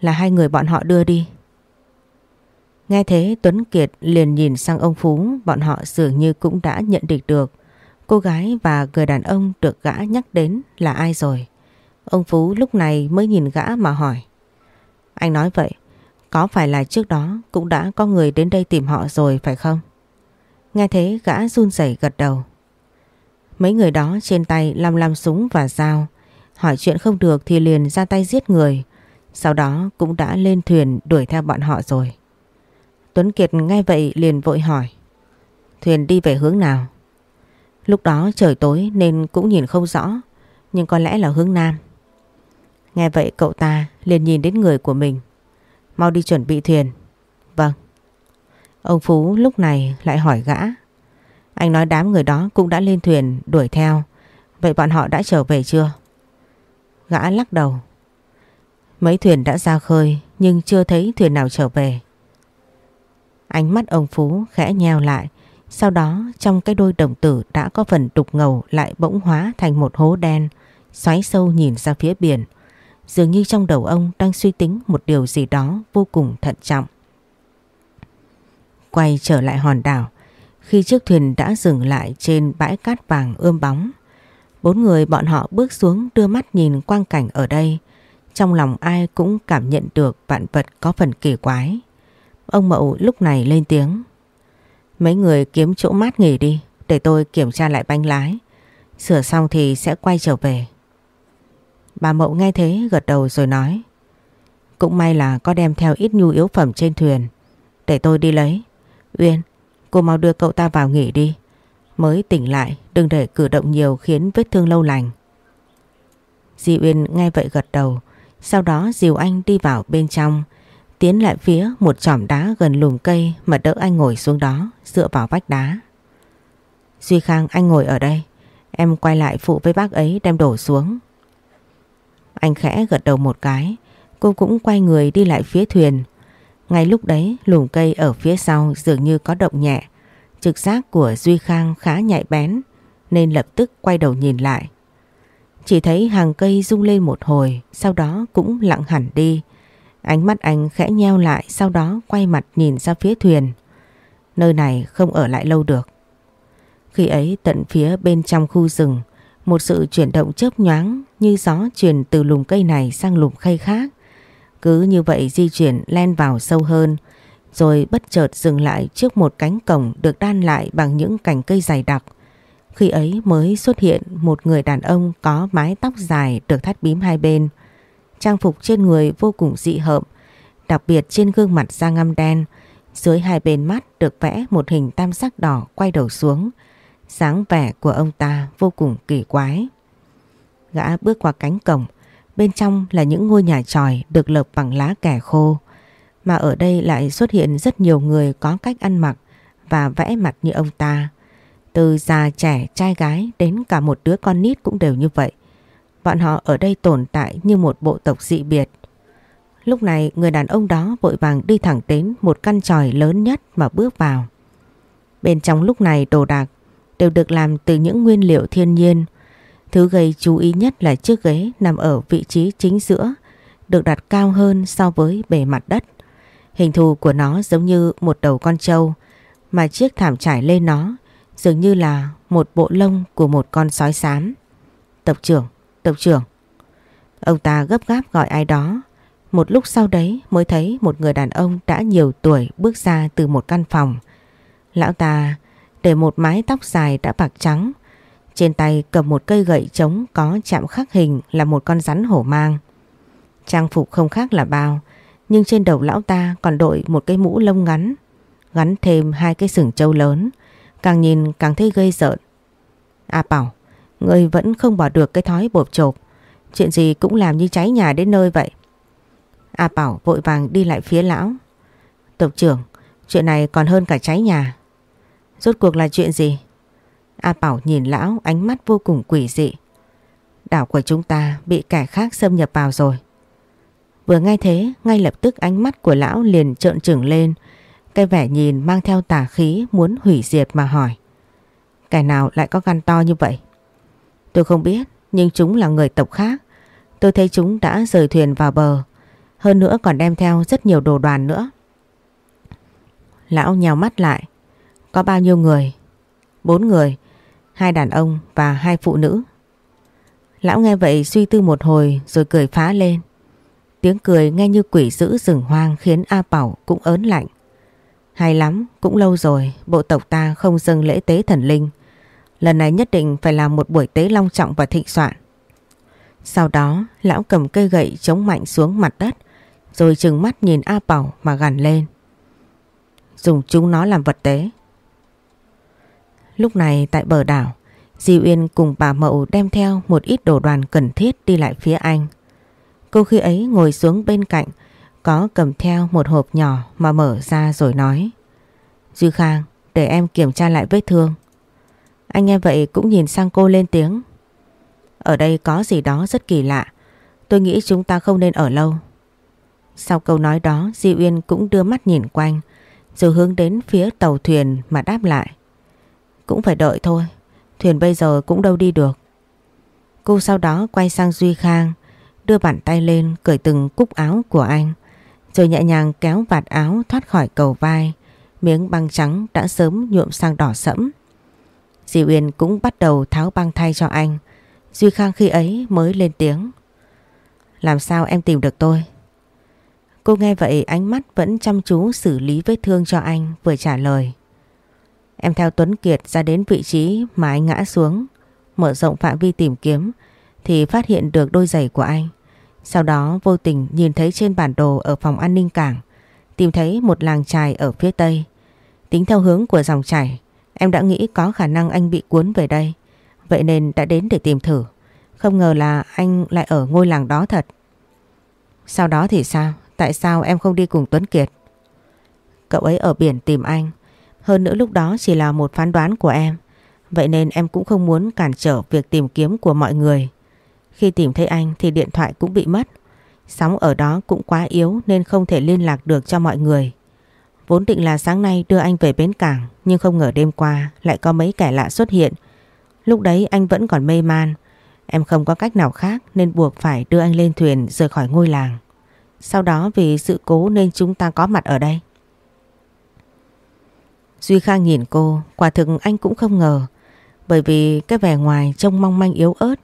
là hai người bọn họ đưa đi. Nghe thế Tuấn Kiệt liền nhìn sang ông Phú, bọn họ dường như cũng đã nhận định được cô gái và người đàn ông được gã nhắc đến là ai rồi. Ông Phú lúc này mới nhìn gã mà hỏi. Anh nói vậy, có phải là trước đó cũng đã có người đến đây tìm họ rồi phải không? Nghe thế gã run rẩy gật đầu. Mấy người đó trên tay lăm lăm súng và dao. Hỏi chuyện không được thì liền ra tay giết người. Sau đó cũng đã lên thuyền đuổi theo bọn họ rồi. Tuấn Kiệt nghe vậy liền vội hỏi. Thuyền đi về hướng nào? Lúc đó trời tối nên cũng nhìn không rõ. Nhưng có lẽ là hướng nam. Nghe vậy cậu ta liền nhìn đến người của mình. Mau đi chuẩn bị thuyền. Vâng. Ông Phú lúc này lại hỏi gã. Anh nói đám người đó cũng đã lên thuyền đuổi theo. Vậy bọn họ đã trở về chưa? Gã lắc đầu. Mấy thuyền đã ra khơi, nhưng chưa thấy thuyền nào trở về. Ánh mắt ông Phú khẽ nheo lại. Sau đó, trong cái đôi đồng tử đã có phần đục ngầu lại bỗng hóa thành một hố đen, xoáy sâu nhìn ra phía biển. Dường như trong đầu ông đang suy tính một điều gì đó vô cùng thận trọng. Quay trở lại hòn đảo, khi chiếc thuyền đã dừng lại trên bãi cát vàng ươm bóng, bốn người bọn họ bước xuống đưa mắt nhìn quang cảnh ở đây. Trong lòng ai cũng cảm nhận được vạn vật có phần kỳ quái. Ông Mậu lúc này lên tiếng. Mấy người kiếm chỗ mát nghỉ đi, để tôi kiểm tra lại bánh lái. Sửa xong thì sẽ quay trở về. Bà Mậu nghe thế gật đầu rồi nói. Cũng may là có đem theo ít nhu yếu phẩm trên thuyền. Để tôi đi lấy. Uyên, cô mau đưa cậu ta vào nghỉ đi. Mới tỉnh lại, đừng để cử động nhiều khiến vết thương lâu lành. Di Uyên nghe vậy gật đầu. Sau đó dìu anh đi vào bên trong. Tiến lại phía một chỏm đá gần lùm cây mà đỡ anh ngồi xuống đó, dựa vào vách đá. Duy Khang anh ngồi ở đây. Em quay lại phụ với bác ấy đem đổ xuống. Anh khẽ gật đầu một cái, cô cũng quay người đi lại phía thuyền. Ngay lúc đấy lùm cây ở phía sau dường như có động nhẹ. Trực giác của Duy Khang khá nhạy bén nên lập tức quay đầu nhìn lại. Chỉ thấy hàng cây rung lên một hồi sau đó cũng lặng hẳn đi. Ánh mắt anh khẽ nheo lại sau đó quay mặt nhìn ra phía thuyền. Nơi này không ở lại lâu được. Khi ấy tận phía bên trong khu rừng một sự chuyển động chớp nhoáng như gió truyền từ lùm cây này sang lùm cây khác. Cứ như vậy di chuyển len vào sâu hơn rồi bất chợt dừng lại trước một cánh cổng được đan lại bằng những cành cây dày đặc. Khi ấy mới xuất hiện một người đàn ông có mái tóc dài được thắt bím hai bên. Trang phục trên người vô cùng dị hợm, đặc biệt trên gương mặt da ngăm đen, dưới hai bên mắt được vẽ một hình tam sắc đỏ quay đầu xuống dáng vẻ của ông ta vô cùng kỳ quái. Gã bước qua cánh cổng, bên trong là những ngôi nhà tròi được lợp bằng lá kẻ khô. Mà ở đây lại xuất hiện rất nhiều người có cách ăn mặc và vẽ mặt như ông ta. Từ già trẻ trai gái đến cả một đứa con nít cũng đều như vậy. Bọn họ ở đây tồn tại như một bộ tộc dị biệt. Lúc này người đàn ông đó vội vàng đi thẳng đến một căn tròi lớn nhất mà bước vào. Bên trong lúc này đồ đạc đều được làm từ những nguyên liệu thiên nhiên. Thứ gây chú ý nhất là chiếc ghế nằm ở vị trí chính giữa, được đặt cao hơn so với bề mặt đất. Hình thù của nó giống như một đầu con trâu, mà chiếc thảm trải lên nó dường như là một bộ lông của một con sói xám. Tộc trưởng, tộc trưởng. Ông ta gấp gáp gọi ai đó. Một lúc sau đấy mới thấy một người đàn ông đã nhiều tuổi bước ra từ một căn phòng. Lão ta để một mái tóc dài đã bạc trắng. Trên tay cầm một cây gậy trống có chạm khắc hình là một con rắn hổ mang. Trang phục không khác là bao, nhưng trên đầu lão ta còn đội một cái mũ lông ngắn, gắn thêm hai cái sừng trâu lớn. Càng nhìn càng thấy gây rợn. À Bảo, người vẫn không bỏ được cái thói bộp chộp. Chuyện gì cũng làm như cháy nhà đến nơi vậy. A Bảo vội vàng đi lại phía lão. Tộc trưởng, chuyện này còn hơn cả cháy nhà. Rốt cuộc là chuyện gì? A Bảo nhìn lão ánh mắt vô cùng quỷ dị. Đảo của chúng ta bị kẻ khác xâm nhập vào rồi. Vừa nghe thế, ngay lập tức ánh mắt của lão liền trợn trừng lên, cái vẻ nhìn mang theo tà khí muốn hủy diệt mà hỏi. Kẻ nào lại có gan to như vậy? Tôi không biết, nhưng chúng là người tộc khác. Tôi thấy chúng đã rời thuyền vào bờ. Hơn nữa còn đem theo rất nhiều đồ đoàn nữa. Lão nhào mắt lại. Có bao nhiêu người? Bốn người. Hai đàn ông và hai phụ nữ. Lão nghe vậy suy tư một hồi rồi cười phá lên. Tiếng cười nghe như quỷ dữ rừng hoang khiến A Bảo cũng ớn lạnh. Hay lắm, cũng lâu rồi bộ tộc ta không dâng lễ tế thần linh. Lần này nhất định phải làm một buổi tế long trọng và thịnh soạn. Sau đó, lão cầm cây gậy chống mạnh xuống mặt đất, rồi trừng mắt nhìn A Bảo mà gằn lên. Dùng chúng nó làm vật tế. Lúc này tại bờ đảo, Di Uyên cùng bà Mậu đem theo một ít đồ đoàn cần thiết đi lại phía anh. Cô khi ấy ngồi xuống bên cạnh, có cầm theo một hộp nhỏ mà mở ra rồi nói Duy Khang để em kiểm tra lại vết thương Anh nghe vậy cũng nhìn sang cô lên tiếng Ở đây có gì đó rất kỳ lạ Tôi nghĩ chúng ta không nên ở lâu Sau câu nói đó Di Uyên cũng đưa mắt nhìn quanh Rồi hướng đến phía tàu thuyền mà đáp lại cũng phải đợi thôi Thuyền bây giờ cũng đâu đi được Cô sau đó quay sang Duy Khang Đưa bàn tay lên cởi từng cúc áo của anh rồi nhẹ nhàng kéo vạt áo thoát khỏi cầu vai, miếng băng trắng đã sớm nhuộm sang đỏ sẫm. Di Uyên cũng bắt đầu tháo băng thay cho anh. Duy Khang khi ấy mới lên tiếng. Làm sao em tìm được tôi? Cô nghe vậy ánh mắt vẫn chăm chú xử lý vết thương cho anh vừa trả lời. Em theo Tuấn Kiệt ra đến vị trí mà anh ngã xuống, mở rộng phạm vi tìm kiếm thì phát hiện được đôi giày của anh. Sau đó vô tình nhìn thấy trên bản đồ ở phòng an ninh cảng, tìm thấy một làng trài ở phía tây. Tính theo hướng của dòng chảy, em đã nghĩ có khả năng anh bị cuốn về đây. Vậy nên đã đến để tìm thử. Không ngờ là anh lại ở ngôi làng đó thật. Sau đó thì sao? Tại sao em không đi cùng Tuấn Kiệt? Cậu ấy ở biển tìm anh. Hơn nữa lúc đó chỉ là một phán đoán của em. Vậy nên em cũng không muốn cản trở việc tìm kiếm của mọi người. Khi tìm thấy anh thì điện thoại cũng bị mất. Sóng ở đó cũng quá yếu nên không thể liên lạc được cho mọi người. Vốn định là sáng nay đưa anh về bến cảng, nhưng không ngờ đêm qua lại có mấy kẻ lạ xuất hiện. Lúc đấy anh vẫn còn mê man. Em không có cách nào khác nên buộc phải đưa anh lên thuyền rời khỏi ngôi làng. Sau đó vì sự cố nên chúng ta có mặt ở đây. Duy Khang nhìn cô, quả thực anh cũng không ngờ. Bởi vì cái vẻ ngoài trông mong manh yếu ớt,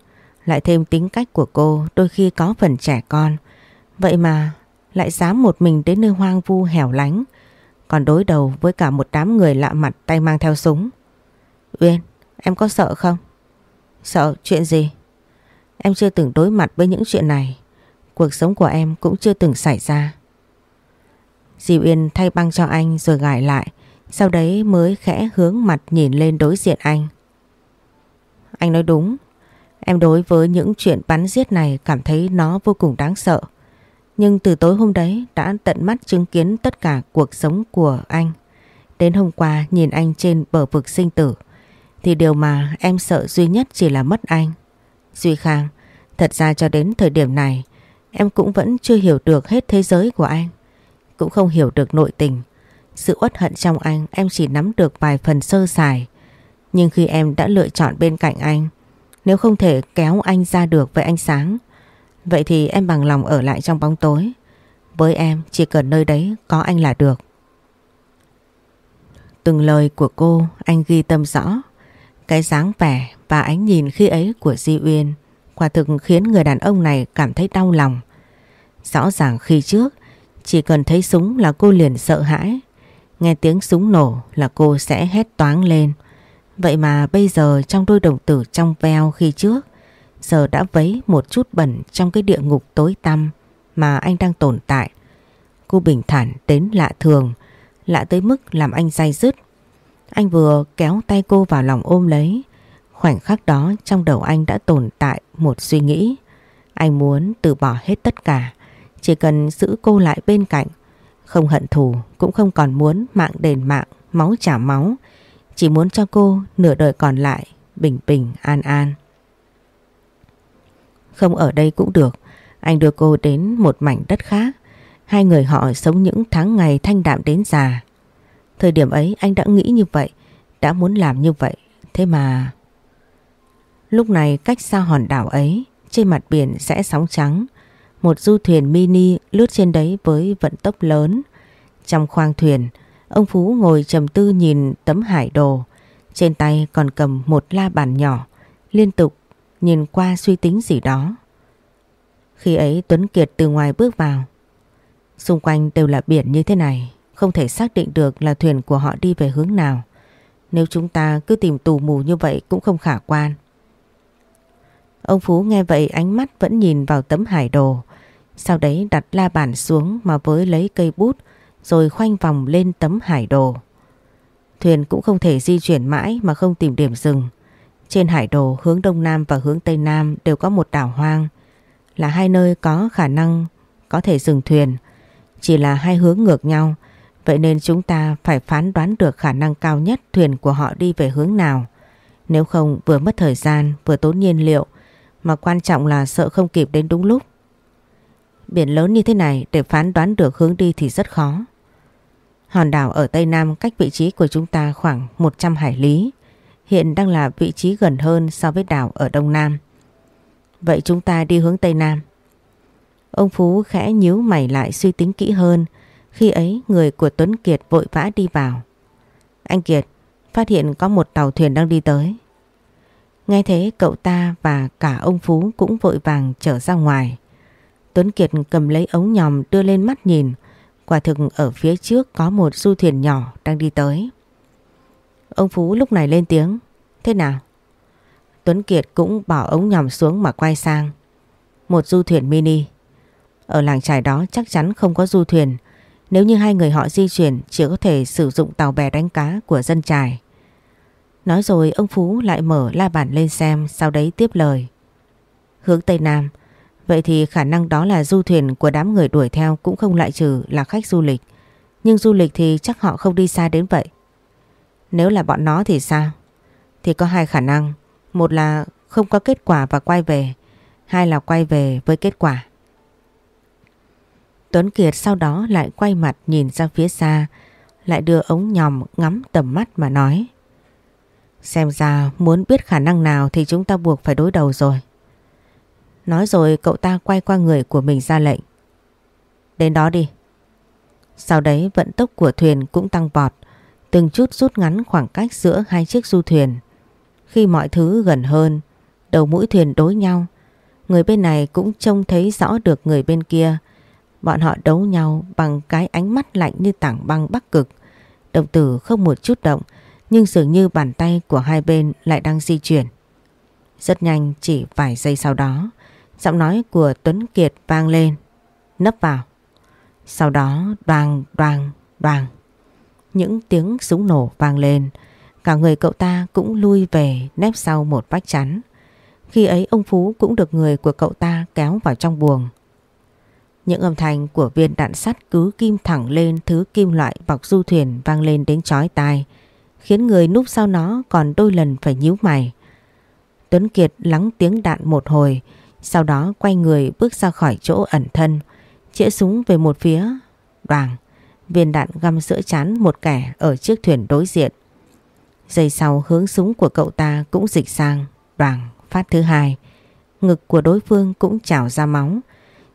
lại thêm tính cách của cô đôi khi có phần trẻ con. Vậy mà lại dám một mình đến nơi hoang vu hẻo lánh, còn đối đầu với cả một đám người lạ mặt tay mang theo súng. Uyên, em có sợ không? Sợ chuyện gì? Em chưa từng đối mặt với những chuyện này. Cuộc sống của em cũng chưa từng xảy ra. Diệu Yên thay băng cho anh rồi gài lại. Sau đấy mới khẽ hướng mặt nhìn lên đối diện anh. Anh nói đúng. Em đối với những chuyện bắn giết này cảm thấy nó vô cùng đáng sợ. Nhưng từ tối hôm đấy đã tận mắt chứng kiến tất cả cuộc sống của anh. Đến hôm qua nhìn anh trên bờ vực sinh tử thì điều mà em sợ duy nhất chỉ là mất anh. Duy Khang, thật ra cho đến thời điểm này em cũng vẫn chưa hiểu được hết thế giới của anh. Cũng không hiểu được nội tình. Sự uất hận trong anh em chỉ nắm được vài phần sơ sài. Nhưng khi em đã lựa chọn bên cạnh anh, nếu không thể kéo anh ra được với ánh sáng, vậy thì em bằng lòng ở lại trong bóng tối. Với em chỉ cần nơi đấy có anh là được. Từng lời của cô anh ghi tâm rõ. Cái dáng vẻ và ánh nhìn khi ấy của Di Uyên quả thực khiến người đàn ông này cảm thấy đau lòng. Rõ ràng khi trước chỉ cần thấy súng là cô liền sợ hãi. Nghe tiếng súng nổ là cô sẽ hét toáng lên. Vậy mà bây giờ trong đôi đồng tử trong veo khi trước giờ đã vấy một chút bẩn trong cái địa ngục tối tăm mà anh đang tồn tại. Cô bình thản đến lạ thường, lạ tới mức làm anh say dứt. Anh vừa kéo tay cô vào lòng ôm lấy. Khoảnh khắc đó trong đầu anh đã tồn tại một suy nghĩ. Anh muốn từ bỏ hết tất cả, chỉ cần giữ cô lại bên cạnh. Không hận thù, cũng không còn muốn mạng đền mạng, máu trả máu. Chỉ muốn cho cô nửa đời còn lại, bình bình an an. Không ở đây cũng được, anh đưa cô đến một mảnh đất khác. Hai người họ sống những tháng ngày thanh đạm đến già. Thời điểm ấy anh đã nghĩ như vậy, đã muốn làm như vậy. Thế mà... Lúc này cách xa hòn đảo ấy, trên mặt biển sẽ sóng trắng. Một du thuyền mini lướt trên đấy với vận tốc lớn. Trong khoang thuyền, ông Phú ngồi trầm tư nhìn tấm hải đồ. Trên tay còn cầm một la bàn nhỏ, liên tục nhìn qua suy tính gì đó. Khi ấy Tuấn Kiệt từ ngoài bước vào. Xung quanh đều là biển như thế này, không thể xác định được là thuyền của họ đi về hướng nào. Nếu chúng ta cứ tìm tù mù như vậy cũng không khả quan. Ông Phú nghe vậy ánh mắt vẫn nhìn vào tấm hải đồ. Sau đấy đặt la bàn xuống mà với lấy cây bút, rồi khoanh vòng lên tấm hải đồ. Thuyền cũng không thể di chuyển mãi mà không tìm điểm dừng. Trên hải đồ hướng Đông Nam và hướng Tây Nam đều có một đảo hoang. Là hai nơi có khả năng có thể dừng thuyền. Chỉ là hai hướng ngược nhau. Vậy nên chúng ta phải phán đoán được khả năng cao nhất thuyền của họ đi về hướng nào. Nếu không, vừa mất thời gian, vừa tốn nhiên liệu, mà quan trọng là sợ không kịp đến đúng lúc. Biển lớn như thế này để phán đoán được hướng đi thì rất khó. Hòn đảo ở Tây Nam cách vị trí của chúng ta khoảng 100 hải lý. Hiện đang là vị trí gần hơn so với đảo ở Đông Nam. Vậy chúng ta đi hướng Tây Nam. Ông Phú khẽ nhíu mày lại suy tính kỹ hơn. Khi ấy, người của Tuấn Kiệt vội vã đi vào. Anh Kiệt, phát hiện có một tàu thuyền đang đi tới. Nghe thế, cậu ta và cả ông Phú cũng vội vàng trở ra ngoài. Tuấn Kiệt cầm lấy ống nhòm đưa lên mắt nhìn. Quả thực ở phía trước có một du thuyền nhỏ đang đi tới. Ông Phú lúc này lên tiếng. Thế nào? Tuấn Kiệt cũng bỏ ống nhòm xuống mà quay sang. Một du thuyền mini. Ở làng trài đó chắc chắn không có du thuyền. Nếu như hai người họ di chuyển chỉ có thể sử dụng tàu bè đánh cá của dân trài. Nói rồi ông Phú lại mở la bàn lên xem sau đấy tiếp lời. Hướng Tây Nam, vậy thì khả năng đó là du thuyền của đám người đuổi theo cũng không loại trừ là khách du lịch. Nhưng du lịch thì chắc họ không đi xa đến vậy. Nếu là bọn nó thì sao? Thì có hai khả năng. Một là không có kết quả và quay về. hai là quay về với kết quả. Tuấn Kiệt sau đó lại quay mặt nhìn ra phía xa, lại đưa ống nhòm ngắm tầm mắt mà nói. Xem ra muốn biết khả năng nào thì chúng ta buộc phải đối đầu rồi. Nói rồi cậu ta quay qua người của mình ra lệnh. Đến đó đi. Sau đấy vận tốc của thuyền cũng tăng vọt, từng chút rút ngắn khoảng cách giữa hai chiếc du thuyền. Khi mọi thứ gần hơn, đầu mũi thuyền đối nhau, người bên này cũng trông thấy rõ được người bên kia. Bọn họ đấu nhau bằng cái ánh mắt lạnh như tảng băng bắc cực. Đồng tử không một chút động, nhưng dường như bàn tay của hai bên lại đang di chuyển. Rất nhanh chỉ vài giây sau đó, giọng nói của Tuấn Kiệt vang lên. Nấp vào. Sau đó đoàn đoàn đoàn Những tiếng súng nổ vang lên. Cả người cậu ta cũng lui về nép sau một vách chắn. Khi ấy ông Phú cũng được người của cậu ta kéo vào trong buồng. Những âm thanh của viên đạn sắt cứ kim thẳng lên thứ kim loại bọc du thuyền vang lên đến chói tai, khiến người núp sau nó còn đôi lần phải nhíu mày. Tuấn Kiệt lắng tiếng đạn một hồi, sau đó quay người bước ra khỏi chỗ ẩn thân, chĩa súng về một phía. Đoàn, viên đạn găm giữa chán một kẻ ở chiếc thuyền đối diện. Giây sau hướng súng của cậu ta cũng dịch sang, đoàn phát thứ hai. Ngực của đối phương cũng trào ra máu.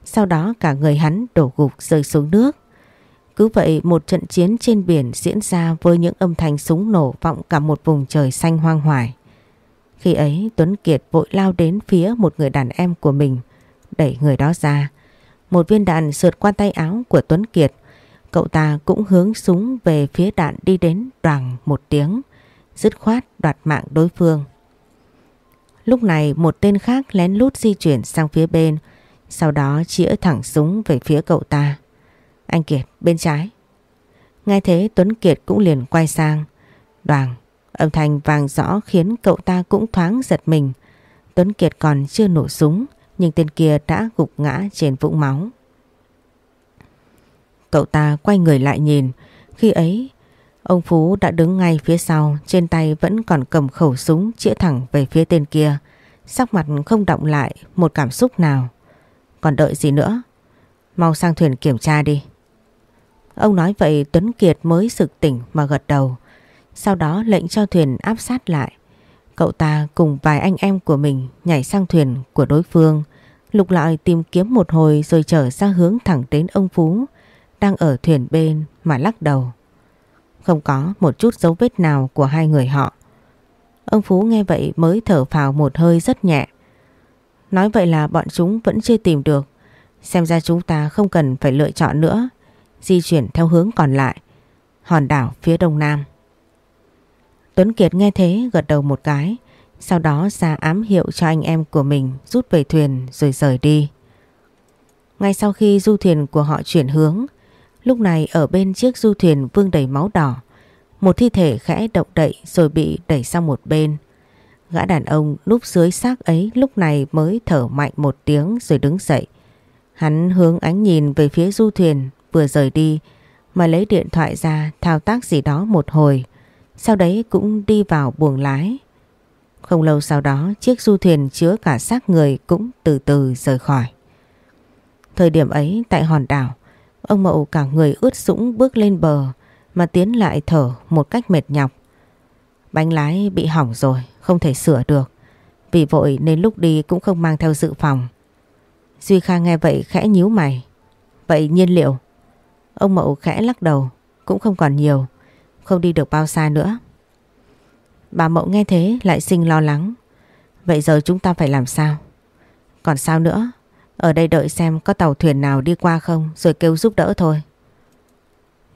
Sau đó cả người hắn đổ gục rơi xuống nước. Cứ vậy một trận chiến trên biển diễn ra với những âm thanh súng nổ vọng cả một vùng trời xanh hoang hoài. Khi ấy Tuấn Kiệt vội lao đến phía một người đàn em của mình, đẩy người đó ra. Một viên đạn sượt qua tay áo của Tuấn Kiệt. Cậu ta cũng hướng súng về phía đạn đi đến đoàn một tiếng, dứt khoát đoạt mạng đối phương. Lúc này một tên khác lén lút di chuyển sang phía bên, sau đó chĩa thẳng súng về phía cậu ta. Anh Kiệt, bên trái. Ngay thế Tuấn Kiệt cũng liền quay sang. Đoàn, âm thanh vàng rõ khiến cậu ta cũng thoáng giật mình. Tuấn Kiệt còn chưa nổ súng, nhưng tên kia đã gục ngã trên vũng máu. Cậu ta quay người lại nhìn, khi ấy ông Phú đã đứng ngay phía sau, trên tay vẫn còn cầm khẩu súng chĩa thẳng về phía tên kia, sắc mặt không động lại một cảm xúc nào. Còn đợi gì nữa? Mau sang thuyền kiểm tra đi. Ông nói vậy Tuấn Kiệt mới sực tỉnh mà gật đầu. Sau đó lệnh cho thuyền áp sát lại. Cậu ta cùng vài anh em của mình nhảy sang thuyền của đối phương. Lục lọi tìm kiếm một hồi rồi trở ra hướng thẳng đến ông Phú, đang ở thuyền bên mà lắc đầu. Không có một chút dấu vết nào của hai người họ. Ông Phú nghe vậy mới thở phào một hơi rất nhẹ. Nói vậy là bọn chúng vẫn chưa tìm được. Xem ra chúng ta không cần phải lựa chọn nữa. Di chuyển theo hướng còn lại. Hòn đảo phía đông nam. Tuấn Kiệt nghe thế gật đầu một cái. Sau đó ra ám hiệu cho anh em của mình rút về thuyền rồi rời đi. Ngay sau khi du thuyền của họ chuyển hướng, lúc này ở bên chiếc du thuyền vương đầy máu đỏ, một thi thể khẽ động đậy rồi bị đẩy sang một bên. Gã đàn ông núp dưới xác ấy lúc này mới thở mạnh một tiếng rồi đứng dậy. Hắn hướng ánh nhìn về phía du thuyền vừa rời đi mà lấy điện thoại ra thao tác gì đó một hồi. Sau đấy cũng đi vào buồng lái. Không lâu sau đó chiếc du thuyền chứa cả xác người cũng từ từ rời khỏi. Thời điểm ấy tại hòn đảo, ông Mậu cả người ướt sũng bước lên bờ mà tiến lại thở một cách mệt nhọc. Bánh lái bị hỏng rồi, không thể sửa được. Vì vội nên lúc đi cũng không mang theo dự phòng. Duy Kha nghe vậy khẽ nhíu mày. Vậy nhiên liệu? Ông Mậu khẽ lắc đầu, cũng không còn nhiều, không đi được bao xa nữa. Bà Mậu nghe thế lại sinh lo lắng. Vậy giờ chúng ta phải làm sao? Còn sao nữa? Ở đây đợi xem có tàu thuyền nào đi qua không rồi kêu giúp đỡ thôi.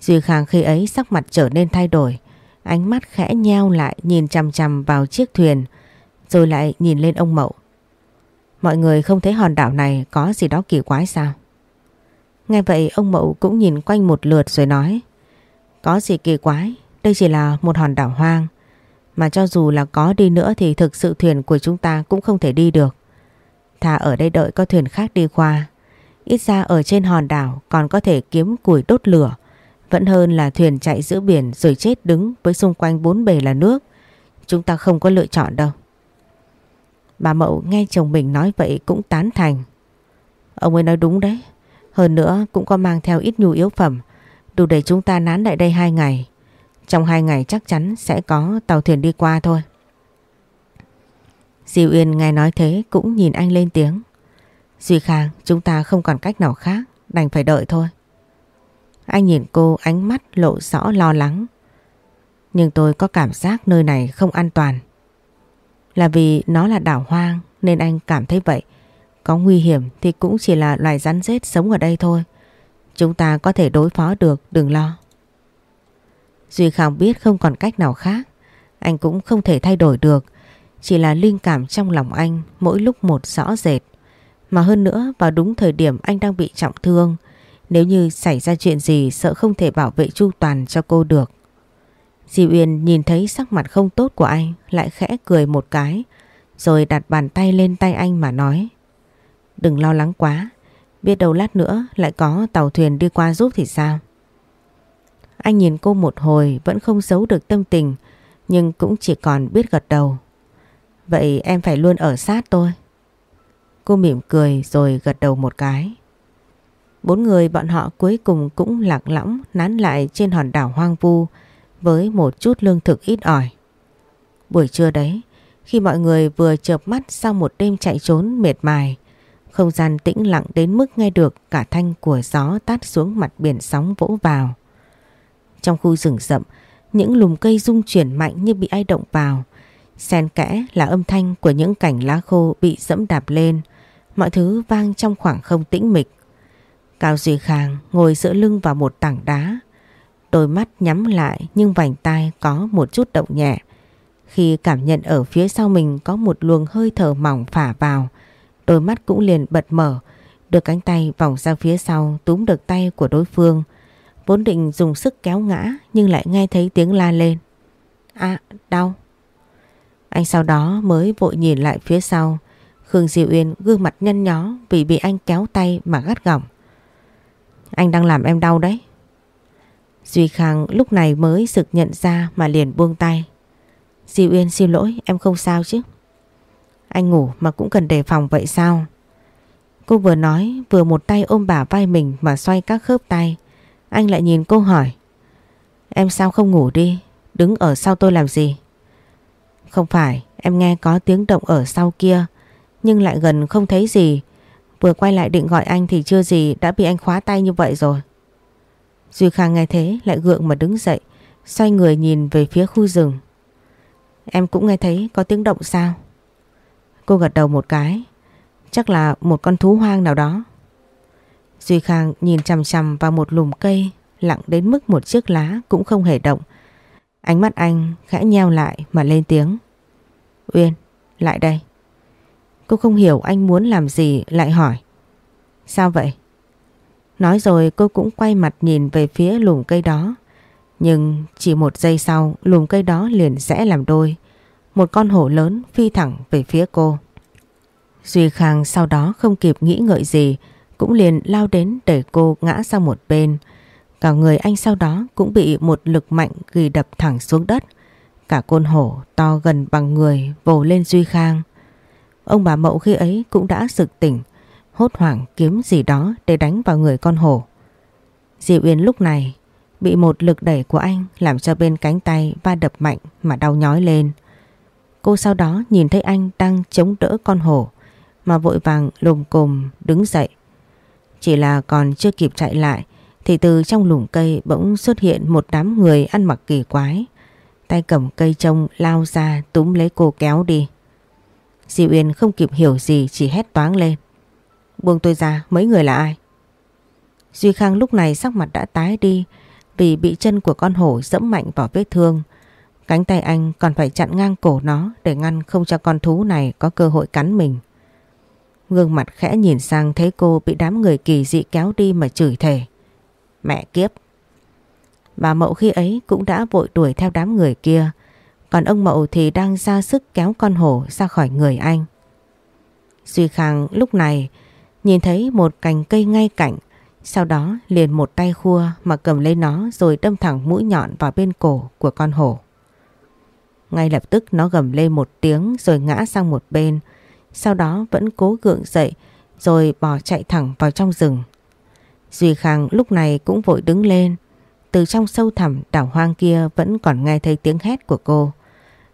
Duy Khang khi ấy sắc mặt trở nên thay đổi. Ánh mắt khẽ nheo lại nhìn chằm chằm vào chiếc thuyền rồi lại nhìn lên ông Mậu. Mọi người không thấy hòn đảo này có gì đó kỳ quái sao? Nghe vậy ông Mậu cũng nhìn quanh một lượt rồi nói Có gì kỳ quái, đây chỉ là một hòn đảo hoang Mà cho dù là có đi nữa thì thực sự thuyền của chúng ta cũng không thể đi được Thà ở đây đợi có thuyền khác đi qua Ít ra ở trên hòn đảo còn có thể kiếm củi đốt lửa Vẫn hơn là thuyền chạy giữa biển rồi chết đứng với xung quanh bốn bề là nước Chúng ta không có lựa chọn đâu Bà Mậu nghe chồng mình nói vậy cũng tán thành. Ông ấy nói đúng đấy. Hơn nữa cũng có mang theo ít nhu yếu phẩm. Đủ để chúng ta nán lại đây hai ngày. Trong hai ngày chắc chắn sẽ có tàu thuyền đi qua thôi. Diệu Uyên nghe nói thế cũng nhìn anh lên tiếng. Duy Khang, chúng ta không còn cách nào khác, đành phải đợi thôi. Anh nhìn cô ánh mắt lộ rõ lo lắng. Nhưng tôi có cảm giác nơi này không an toàn. Là vì nó là đảo hoang nên anh cảm thấy vậy. Có nguy hiểm thì cũng chỉ là loài rắn rết sống ở đây thôi. Chúng ta có thể đối phó được, đừng lo. Duy Khang biết không còn cách nào khác. Anh cũng không thể thay đổi được. Chỉ là linh cảm trong lòng anh mỗi lúc một rõ rệt. Mà hơn nữa, vào đúng thời điểm anh đang bị trọng thương. Nếu như xảy ra chuyện gì, sợ không thể bảo vệ chu toàn cho cô được. Di Uyên nhìn thấy sắc mặt không tốt của anh, lại khẽ cười một cái, rồi đặt bàn tay lên tay anh mà nói, Đừng lo lắng quá, biết đâu lát nữa lại có tàu thuyền đi qua giúp thì sao anh nhìn cô một hồi vẫn không giấu được tâm tình nhưng cũng chỉ còn biết gật đầu Vậy em phải luôn ở sát tôi Cô mỉm cười rồi gật đầu một cái Bốn người bọn họ cuối cùng cũng lạc lõng nán lại trên hòn đảo hoang vu với một chút lương thực ít ỏi. Buổi trưa đấy, khi mọi người vừa chợp mắt sau một đêm chạy trốn mệt mài, không gian tĩnh lặng đến mức nghe được cả thanh của gió tát xuống mặt biển sóng vỗ vào. Trong khu rừng rậm, những lùm cây rung chuyển mạnh như bị ai động vào. Xen kẽ là âm thanh của những cành lá khô bị dẫm đạp lên. Mọi thứ vang trong khoảng không tĩnh mịch. Cao Duy Khang ngồi giữa lưng vào một tảng đá, Đôi mắt nhắm lại nhưng vành tai có một chút động nhẹ. Khi cảm nhận ở phía sau mình có một luồng hơi thở mỏng phả vào, đôi mắt cũng liền bật mở, được cánh tay vòng ra phía sau túm được tay của đối phương. Vốn định dùng sức kéo ngã nhưng lại nghe thấy tiếng la lên. À, đau. Anh sau đó mới vội nhìn lại phía sau. Khương Diệu Uyên gương mặt nhăn nhó vì bị anh kéo tay mà gắt gỏng. Anh đang làm em đau đấy. Duy Khang lúc này mới sực nhận ra mà liền buông tay. Di Uyên xin lỗi em không sao chứ. Anh ngủ mà cũng cần đề phòng vậy sao? Cô vừa nói vừa một tay ôm bả vai mình mà xoay các khớp tay. Anh lại nhìn cô hỏi. Em sao không ngủ đi? Đứng ở sau tôi làm gì? Không phải, em nghe có tiếng động ở sau kia. Nhưng lại gần không thấy gì. Vừa quay lại định gọi anh thì chưa gì đã bị anh khóa tay như vậy rồi. Duy Khang nghe thế lại gượng mà đứng dậy, xoay người nhìn về phía khu rừng. Em cũng nghe thấy có tiếng động sao? Cô gật đầu một cái, chắc là một con thú hoang nào đó. Duy Khang nhìn chằm chằm vào một lùm cây lặng đến mức một chiếc lá cũng không hề động. Ánh mắt anh khẽ nheo lại mà lên tiếng. Uyên, lại đây. Cô không hiểu anh muốn làm gì lại hỏi. Sao vậy? Nói rồi cô cũng quay mặt nhìn về phía lùm cây đó. Nhưng chỉ một giây sau lùm cây đó liền rẽ làm đôi. Một con hổ lớn phi thẳng về phía cô. Duy Khang sau đó không kịp nghĩ ngợi gì cũng liền lao đến để cô ngã sang một bên. Cả người anh sau đó cũng bị một lực mạnh ghi đập thẳng xuống đất. Cả côn hổ to gần bằng người vồ lên Duy Khang. Ông bà Mậu khi ấy cũng đã sực tỉnh, hốt hoảng kiếm gì đó để đánh vào người con hổ. Diệu Uyên lúc này bị một lực đẩy của anh làm cho bên cánh tay va đập mạnh mà đau nhói lên. Cô sau đó nhìn thấy anh đang chống đỡ con hổ mà vội vàng lùm cùm đứng dậy. Chỉ là còn chưa kịp chạy lại, thì từ trong lùm cây bỗng xuất hiện một đám người ăn mặc kỳ quái. Tay cầm cây trông lao ra túm lấy cô kéo đi. Diệu Uyên không kịp hiểu gì, chỉ hét toáng lên. Buông tôi ra, mấy người là ai Duy Khang lúc này sắc mặt đã tái đi, Vì bị chân của con hổ dẫm mạnh vào vết thương Cánh tay anh còn phải chặn ngang cổ nó Để ngăn không cho con thú này có cơ hội cắn mình Gương mặt khẽ nhìn sang thấy cô bị đám người kỳ dị kéo đi mà chửi thề Mẹ kiếp Bà Mậu khi ấy cũng đã vội đuổi theo đám người kia Còn ông Mậu thì đang ra sức kéo con hổ ra khỏi người anh Duy Khang lúc này Nhìn thấy một cành cây ngay cạnh, Sau đó liền một tay khua mà cầm lấy nó rồi đâm thẳng mũi nhọn vào bên cổ của con hổ. Ngay lập tức nó gầm lên một tiếng rồi ngã sang một bên sau đó vẫn cố gượng dậy rồi bỏ chạy thẳng vào trong rừng. Duy Khang lúc này cũng vội đứng lên, từ trong sâu thẳm đảo hoang kia vẫn còn nghe thấy tiếng hét của cô.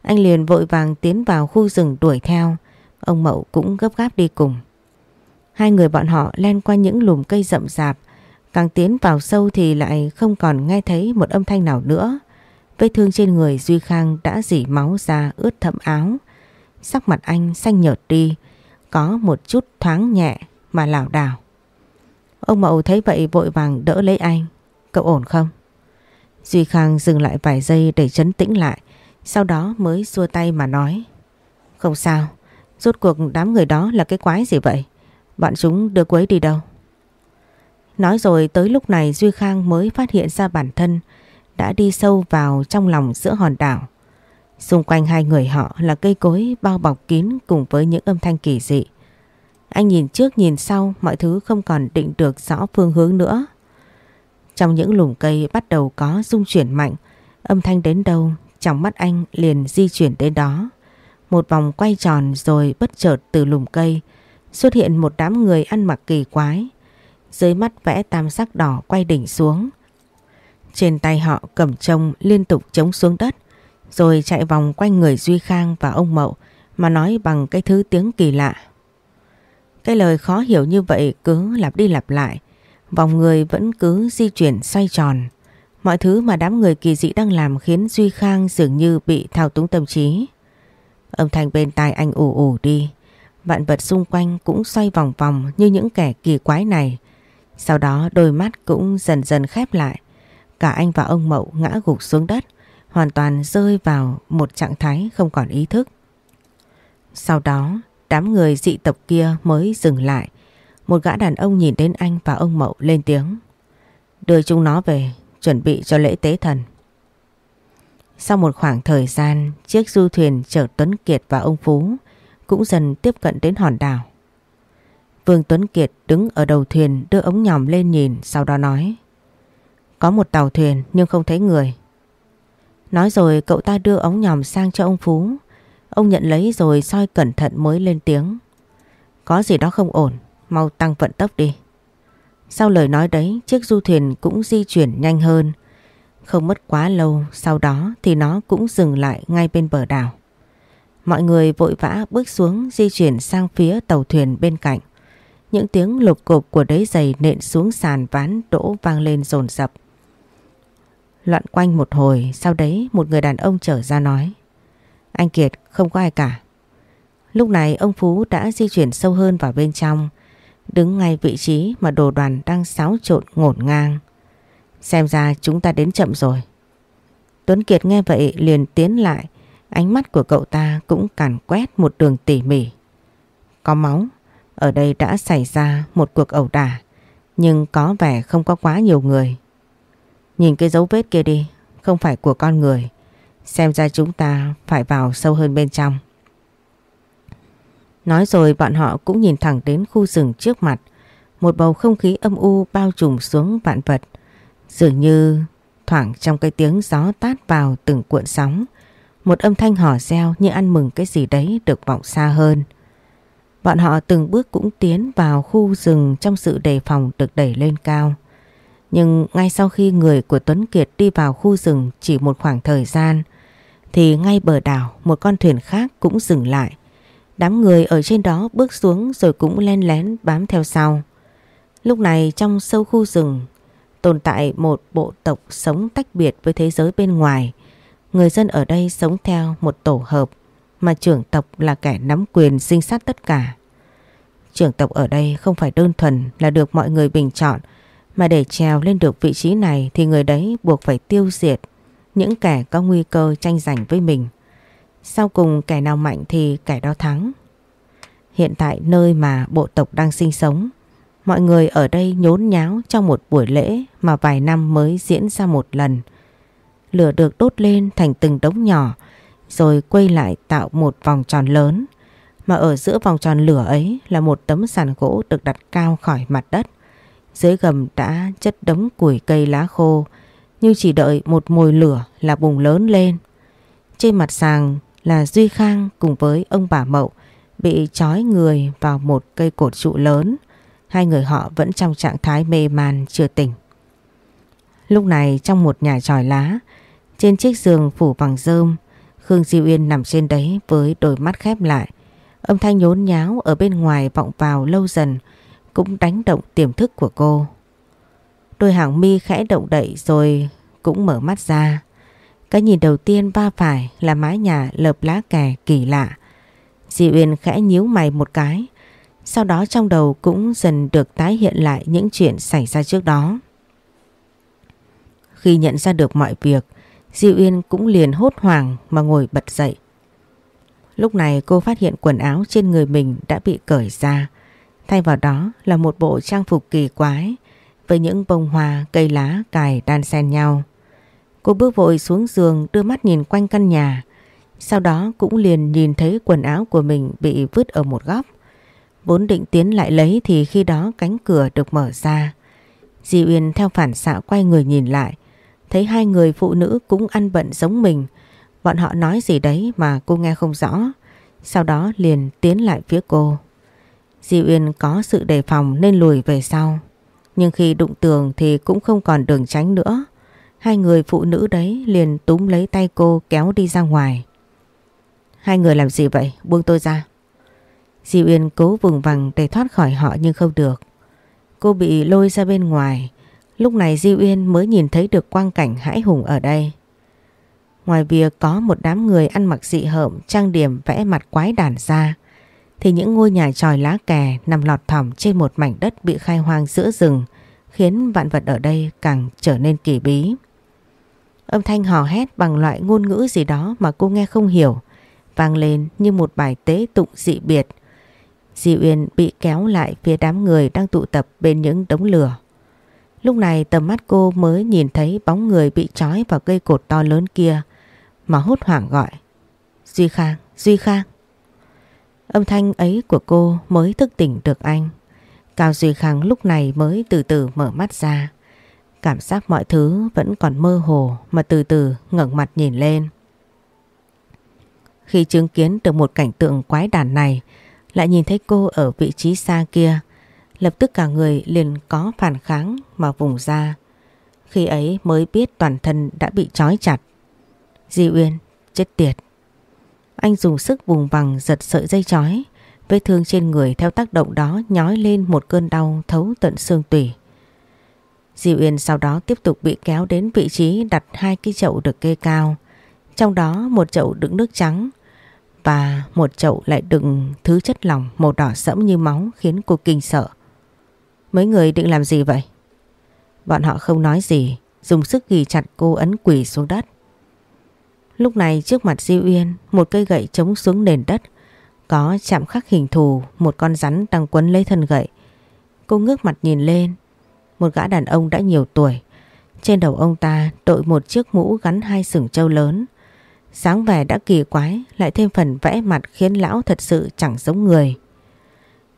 Anh liền vội vàng tiến vào khu rừng đuổi theo, ông Mậu cũng gấp gáp đi cùng. Hai người bọn họ len qua những lùm cây rậm rạp, càng tiến vào sâu thì lại không còn nghe thấy một âm thanh nào nữa. Vết thương trên người Duy Khang đã dỉ máu ra ướt thẫm áo. Sắc mặt anh xanh nhợt đi, có một chút thoáng nhẹ mà lảo đảo. Ông Mậu thấy vậy vội vàng đỡ lấy anh. Cậu ổn không? Duy Khang dừng lại vài giây để chấn tĩnh lại, sau đó mới xua tay mà nói. Không sao, rốt cuộc đám người đó là cái quái gì vậy? Bọn chúng đưa quấy đi đâu? Nói rồi tới lúc này Duy Khang mới phát hiện ra bản thân đã đi sâu vào trong lòng giữa hòn đảo. Xung quanh hai người họ là cây cối bao bọc kín cùng với những âm thanh kỳ dị. Anh nhìn trước nhìn sau mọi thứ không còn định được rõ phương hướng nữa. Trong những lùm cây bắt đầu có rung chuyển mạnh, âm thanh đến đâu trong mắt anh liền di chuyển đến đó. Một vòng quay tròn rồi bất chợt từ lùm cây xuất hiện một đám người ăn mặc kỳ quái. Dưới mắt vẽ tam sắc đỏ quay đỉnh xuống. Trên tay họ cầm trông liên tục chống xuống đất rồi chạy vòng quanh người Duy Khang và ông Mậu mà nói bằng cái thứ tiếng kỳ lạ. Cái lời khó hiểu như vậy cứ lặp đi lặp lại, vòng người vẫn cứ di chuyển xoay tròn. Mọi thứ mà đám người kỳ dị đang làm khiến Duy Khang dường như bị thao túng tâm trí. Âm thanh bên tai anh ủ ủ đi, vạn vật xung quanh cũng xoay vòng vòng như những kẻ kỳ quái này. Sau đó đôi mắt cũng dần dần khép lại. Cả anh và ông Mậu ngã gục xuống đất, hoàn toàn rơi vào một trạng thái không còn ý thức. Sau đó, đám người dị tộc kia mới dừng lại. Một gã đàn ông nhìn đến anh và ông Mậu lên tiếng. Đưa chúng nó về, chuẩn bị cho lễ tế thần. Sau một khoảng thời gian, chiếc du thuyền chở Tuấn Kiệt và ông Phú cũng dần tiếp cận đến hòn đảo. Vương Tuấn Kiệt đứng ở đầu thuyền đưa ống nhòm lên nhìn sau đó nói Có một tàu thuyền nhưng không thấy người. Nói rồi cậu ta đưa ống nhòm sang cho ông Phú. Ông nhận lấy rồi soi cẩn thận mới lên tiếng. Có gì đó không ổn, mau tăng vận tốc đi. Sau lời nói đấy, chiếc du thuyền cũng di chuyển nhanh hơn. Không mất quá lâu, sau đó thì nó cũng dừng lại ngay bên bờ đảo. Mọi người vội vã bước xuống di chuyển sang phía tàu thuyền bên cạnh. Những tiếng lục cục của đế giày nện xuống sàn ván đỗ vang lên rồn rập. Loạn quanh một hồi, sau đấy một người đàn ông trở ra nói. Anh Kiệt, không có ai cả. Lúc này ông Phú đã di chuyển sâu hơn vào bên trong, đứng ngay vị trí mà đồ đoàn đang xáo trộn ngổn ngang. Xem ra chúng ta đến chậm rồi. Tuấn Kiệt nghe vậy liền tiến lại, ánh mắt của cậu ta cũng càn quét một đường tỉ mỉ. Có máu, ở đây đã xảy ra một cuộc ẩu đả, nhưng có vẻ không có quá nhiều người. Nhìn cái dấu vết kia đi, không phải của con người. Xem ra chúng ta phải vào sâu hơn bên trong. Nói rồi bọn họ cũng nhìn thẳng đến khu rừng trước mặt. Một bầu không khí âm u bao trùm xuống vạn vật. Dường như thoảng trong cái tiếng gió tát vào từng cuộn sóng. Một âm thanh hò reo như ăn mừng cái gì đấy được vọng xa hơn. Bọn họ từng bước cũng tiến vào khu rừng trong sự đề phòng được đẩy lên cao. Nhưng ngay sau khi người của Tuấn Kiệt đi vào khu rừng chỉ một khoảng thời gian, thì ngay bờ đảo một con thuyền khác cũng dừng lại. Đám người ở trên đó bước xuống rồi cũng len lén bám theo sau. Lúc này trong sâu khu rừng tồn tại một bộ tộc sống tách biệt với thế giới bên ngoài. Người dân ở đây sống theo một tổ hợp, mà trưởng tộc là kẻ nắm quyền sinh sát tất cả. Trưởng tộc ở đây không phải đơn thuần là được mọi người bình chọn mà để trèo lên được vị trí này thì người đấy buộc phải tiêu diệt những kẻ có nguy cơ tranh giành với mình. Sau cùng kẻ nào mạnh thì kẻ đó thắng. Hiện tại nơi mà bộ tộc đang sinh sống, mọi người ở đây nhốn nháo trong một buổi lễ mà vài năm mới diễn ra một lần. Lửa được đốt lên thành từng đống nhỏ rồi quay lại tạo một vòng tròn lớn. Mà ở giữa vòng tròn lửa ấy là một tấm sàn gỗ được đặt cao khỏi mặt đất. Dưới gầm đã chất đống củi cây lá khô như chỉ đợi một mồi lửa là bùng lớn lên. Trên mặt sàng là Duy Khang cùng với ông bà Mậu bị trói người vào một cây cột trụ lớn. Hai người họ vẫn trong trạng thái mê man chưa tỉnh. Lúc này trong một nhà tròi lá, trên chiếc giường phủ bằng rơm, Khương di uyên nằm trên đấy với đôi mắt khép lại. Âm thanh nhốn nháo ở bên ngoài vọng vào lâu dần cũng đánh động tiềm thức của cô. Đôi hàng mi khẽ động đậy rồi cũng mở mắt ra. Cái nhìn đầu tiên va phải là mái nhà lợp lá kè kỳ lạ. Di Uyên khẽ nhíu mày một cái. Sau đó trong đầu cũng dần được tái hiện lại những chuyện xảy ra trước đó. Khi nhận ra được mọi việc, Di Uyên cũng liền hốt hoảng mà ngồi bật dậy. Lúc này cô phát hiện quần áo trên người mình đã bị cởi ra. Thay vào đó là một bộ trang phục kỳ quái với những bông hoa, cây lá cài đan xen nhau. Cô bước vội xuống giường đưa mắt nhìn quanh căn nhà. Sau đó cũng liền nhìn thấy quần áo của mình bị vứt ở một góc. Vốn định tiến lại lấy thì khi đó cánh cửa được mở ra. Di Uyên theo phản xạ quay người nhìn lại. Thấy hai người phụ nữ cũng ăn bận giống mình. Bọn họ nói gì đấy mà cô nghe không rõ. Sau đó liền tiến lại phía cô. Di Uyên có sự đề phòng nên lùi về sau. Nhưng khi đụng tường thì cũng không còn đường tránh nữa. Hai người phụ nữ đấy liền túm lấy tay cô kéo đi ra ngoài. Hai người làm gì vậy? Buông tôi ra. Di Uyên cố vùng vằng để thoát khỏi họ nhưng không được. Cô bị lôi ra bên ngoài. Lúc này Di Uyên mới nhìn thấy được quang cảnh hãi hùng ở đây. Ngoài việc có một đám người ăn mặc dị hợm, trang điểm, vẽ mặt quái đản ra thì những ngôi nhà tròi lá kè nằm lọt thỏm trên một mảnh đất bị khai hoang giữa rừng khiến vạn vật ở đây càng trở nên kỳ bí. Âm thanh hò hét bằng loại ngôn ngữ gì đó mà cô nghe không hiểu vang lên như một bài tế tụng dị biệt. Di Uyên bị kéo lại phía đám người đang tụ tập bên những đống lửa. Lúc này tầm mắt cô mới nhìn thấy bóng người bị trói vào cây cột to lớn kia mà hốt hoảng gọi. Duy Khang, Duy Khang. Âm thanh ấy của cô mới thức tỉnh được anh. Cao Duy Khang lúc này mới từ từ mở mắt ra. Cảm giác mọi thứ vẫn còn mơ hồ mà từ từ ngẩng mặt nhìn lên. Khi chứng kiến được một cảnh tượng quái đản này, lại nhìn thấy cô ở vị trí xa kia, lập tức cả người liền có phản kháng mà vùng ra. Khi ấy mới biết toàn thân đã bị trói chặt. Di Uyên, chết tiệt. Anh dùng sức vùng vằng giật sợi dây chói, vết thương trên người theo tác động đó nhói lên một cơn đau thấu tận xương tủy. Diệu Yên sau đó tiếp tục bị kéo đến vị trí đặt hai cái chậu được kê cao. Trong đó một chậu đựng nước trắng và một chậu lại đựng thứ chất lỏng màu đỏ sẫm như máu khiến cô kinh sợ. Mấy người định làm gì vậy? Bọn họ không nói gì, dùng sức ghi chặt cô ấn quỷ xuống đất. Lúc này trước mặt Di Uyên, một cây gậy chống xuống nền đất, có chạm khắc hình thù một con rắn đang quấn lấy thân gậy. Cô ngước mặt nhìn lên, một gã đàn ông đã nhiều tuổi. Trên đầu ông ta đội một chiếc mũ gắn hai sừng trâu lớn. Sáng vẻ đã kỳ quái, lại thêm phần vẽ mặt khiến lão thật sự chẳng giống người.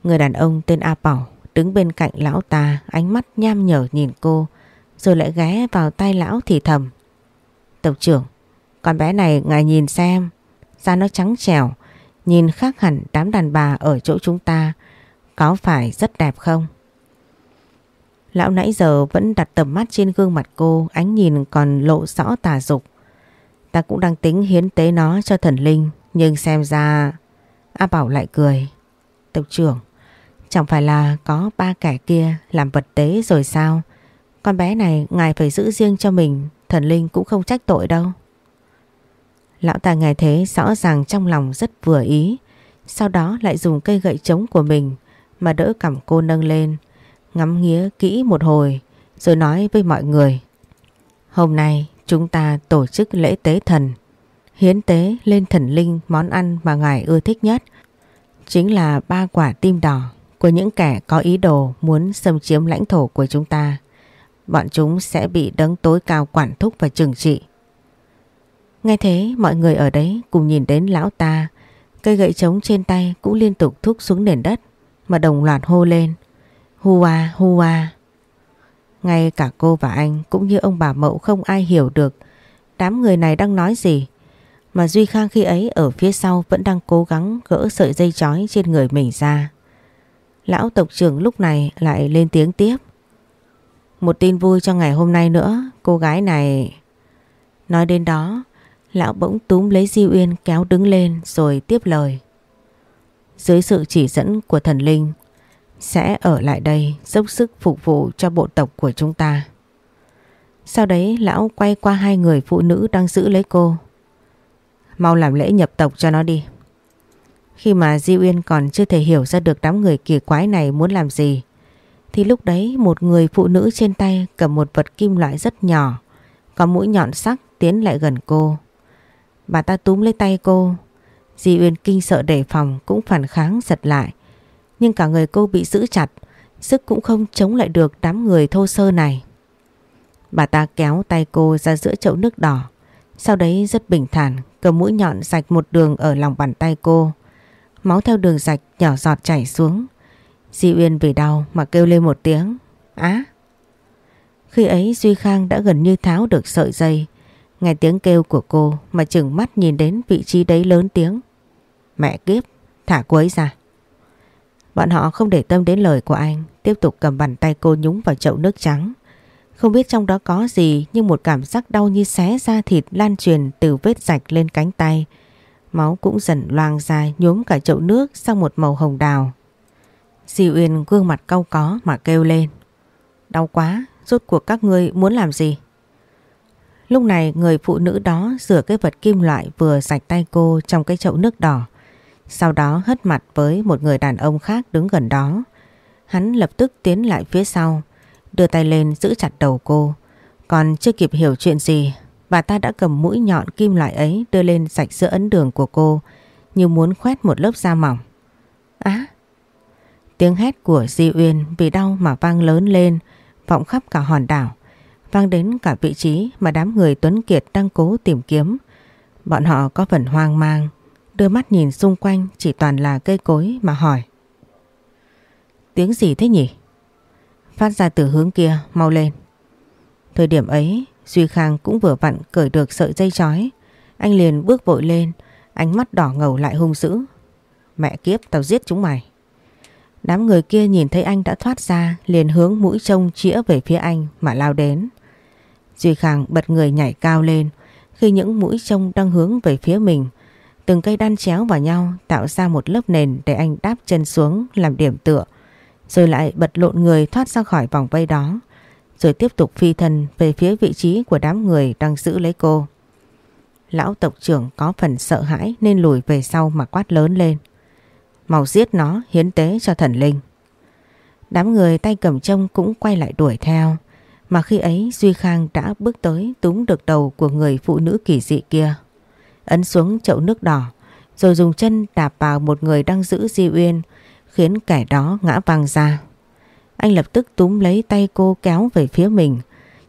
Người đàn ông tên A Bảo đứng bên cạnh lão ta, ánh mắt nham nhở nhìn cô, rồi lại ghé vào tay lão thì thầm. Tộc trưởng, con bé này ngài nhìn xem, da nó trắng trẻo, nhìn khác hẳn đám đàn bà ở chỗ chúng ta, có phải rất đẹp không? Lão nãy giờ vẫn đặt tầm mắt trên gương mặt cô, ánh nhìn còn lộ rõ tà dục. Ta cũng đang tính hiến tế nó cho thần linh, nhưng xem ra... A Bảo lại cười. Tộc trưởng, chẳng phải là có ba kẻ kia làm vật tế rồi sao? Con bé này ngài phải giữ riêng cho mình, thần linh cũng không trách tội đâu. Lão ta nghe thế rõ ràng trong lòng rất vừa ý, sau đó lại dùng cây gậy trống của mình mà đỡ cầm cô nâng lên, ngắm nghía kỹ một hồi rồi nói với mọi người. Hôm nay chúng ta tổ chức lễ tế thần, hiến tế lên thần linh món ăn mà ngài ưa thích nhất, chính là ba quả tim đỏ của những kẻ có ý đồ muốn xâm chiếm lãnh thổ của chúng ta. Bọn chúng sẽ bị đấng tối cao quản thúc và trừng trị. Nghe thế mọi người ở đấy cùng nhìn đến lão ta, cây gậy trống trên tay cũng liên tục thúc xuống nền đất mà đồng loạt hô lên. Hua hua. Ngay cả cô và anh cũng như ông bà Mậu không ai hiểu được đám người này đang nói gì. Mà Duy Khang khi ấy ở phía sau vẫn đang cố gắng gỡ sợi dây chói trên người mình ra. Lão tộc trưởng lúc này lại lên tiếng tiếp. Một tin vui cho ngày hôm nay nữa, cô gái này... Nói đến đó, lão bỗng túm lấy Di Uyên kéo đứng lên rồi tiếp lời. Dưới sự chỉ dẫn của thần linh, sẽ ở lại đây dốc sức phục vụ cho bộ tộc của chúng ta. Sau đấy lão quay qua hai người phụ nữ đang giữ lấy cô. Mau làm lễ nhập tộc cho nó đi. Khi mà Di Uyên còn chưa thể hiểu ra được đám người kỳ quái này muốn làm gì thì lúc đấy một người phụ nữ trên tay cầm một vật kim loại rất nhỏ có mũi nhọn sắc tiến lại gần cô. Bà ta túm lấy tay cô Di Uyên kinh sợ đề phòng, cũng phản kháng, giật lại nhưng cả người cô bị giữ chặt, sức cũng không chống lại được đám người thô sơ này. Bà ta kéo tay cô ra giữa chậu nước đỏ sau đấy rất bình thản, cầm mũi nhọn rạch một đường ở lòng bàn tay cô. Máu theo đường rạch nhỏ giọt chảy xuống. Di Uyên vì đau mà kêu lên một tiếng. Á! Khi ấy Duy Khang đã gần như tháo được sợi dây. Nghe tiếng kêu của cô mà chừng mắt nhìn đến vị trí đấy lớn tiếng. Mẹ kiếp, thả cô ấy ra. Bọn họ không để tâm đến lời của anh, tiếp tục cầm bàn tay cô nhúng vào chậu nước trắng. Không biết trong đó có gì nhưng một cảm giác đau như xé da thịt lan truyền từ vết rạch lên cánh tay. Máu cũng dần loang ra nhuốm cả chậu nước sang một màu hồng đào. Di Uyên gương mặt cau có mà kêu lên. Đau quá, rốt cuộc các ngươi muốn làm gì? Lúc này người phụ nữ đó rửa cái vật kim loại vừa sạch tay cô trong cái chậu nước đỏ. Sau đó hất mặt với một người đàn ông khác đứng gần đó. Hắn lập tức tiến lại phía sau, đưa tay lên giữ chặt đầu cô. Còn chưa kịp hiểu chuyện gì, bà ta đã cầm mũi nhọn kim loại ấy đưa lên sạch giữa ấn đường của cô như muốn khoét một lớp da mỏng. Á! tiếng hét của Di Uyên vì đau mà vang lớn lên, vọng khắp cả hòn đảo, vang đến cả vị trí mà đám người Tuấn Kiệt đang cố tìm kiếm. Bọn họ có phần hoang mang, đưa mắt nhìn xung quanh chỉ toàn là cây cối mà hỏi. Tiếng gì thế nhỉ? Phát ra từ hướng kia, mau lên. Thời điểm ấy, Duy Khang cũng vừa vặn cởi được sợi dây chói. Anh liền bước vội lên, ánh mắt đỏ ngầu lại hung dữ. Mẹ kiếp, tao giết chúng mày. Đám người kia nhìn thấy anh đã thoát ra, liền hướng mũi trông chĩa về phía anh mà lao đến. Duy Khang bật người nhảy cao lên, khi những mũi trông đang hướng về phía mình. Từng cây đan chéo vào nhau tạo ra một lớp nền để anh đáp chân xuống làm điểm tựa rồi lại bật lộn người thoát ra khỏi vòng vây đó, rồi tiếp tục phi thân về phía vị trí của đám người đang giữ lấy cô. Lão tộc trưởng có phần sợ hãi nên lùi về sau mà quát lớn lên. "Màu giết nó hiến tế cho thần linh. Đám người tay cầm trông cũng quay lại đuổi theo, mà khi ấy Duy Khang đã bước tới túm được đầu của người phụ nữ kỳ dị kia. Ấn xuống chậu nước đỏ, rồi dùng chân đạp vào một người đang giữ Di Uyên, khiến kẻ đó ngã văng ra. Anh lập tức túm lấy tay cô kéo về phía mình,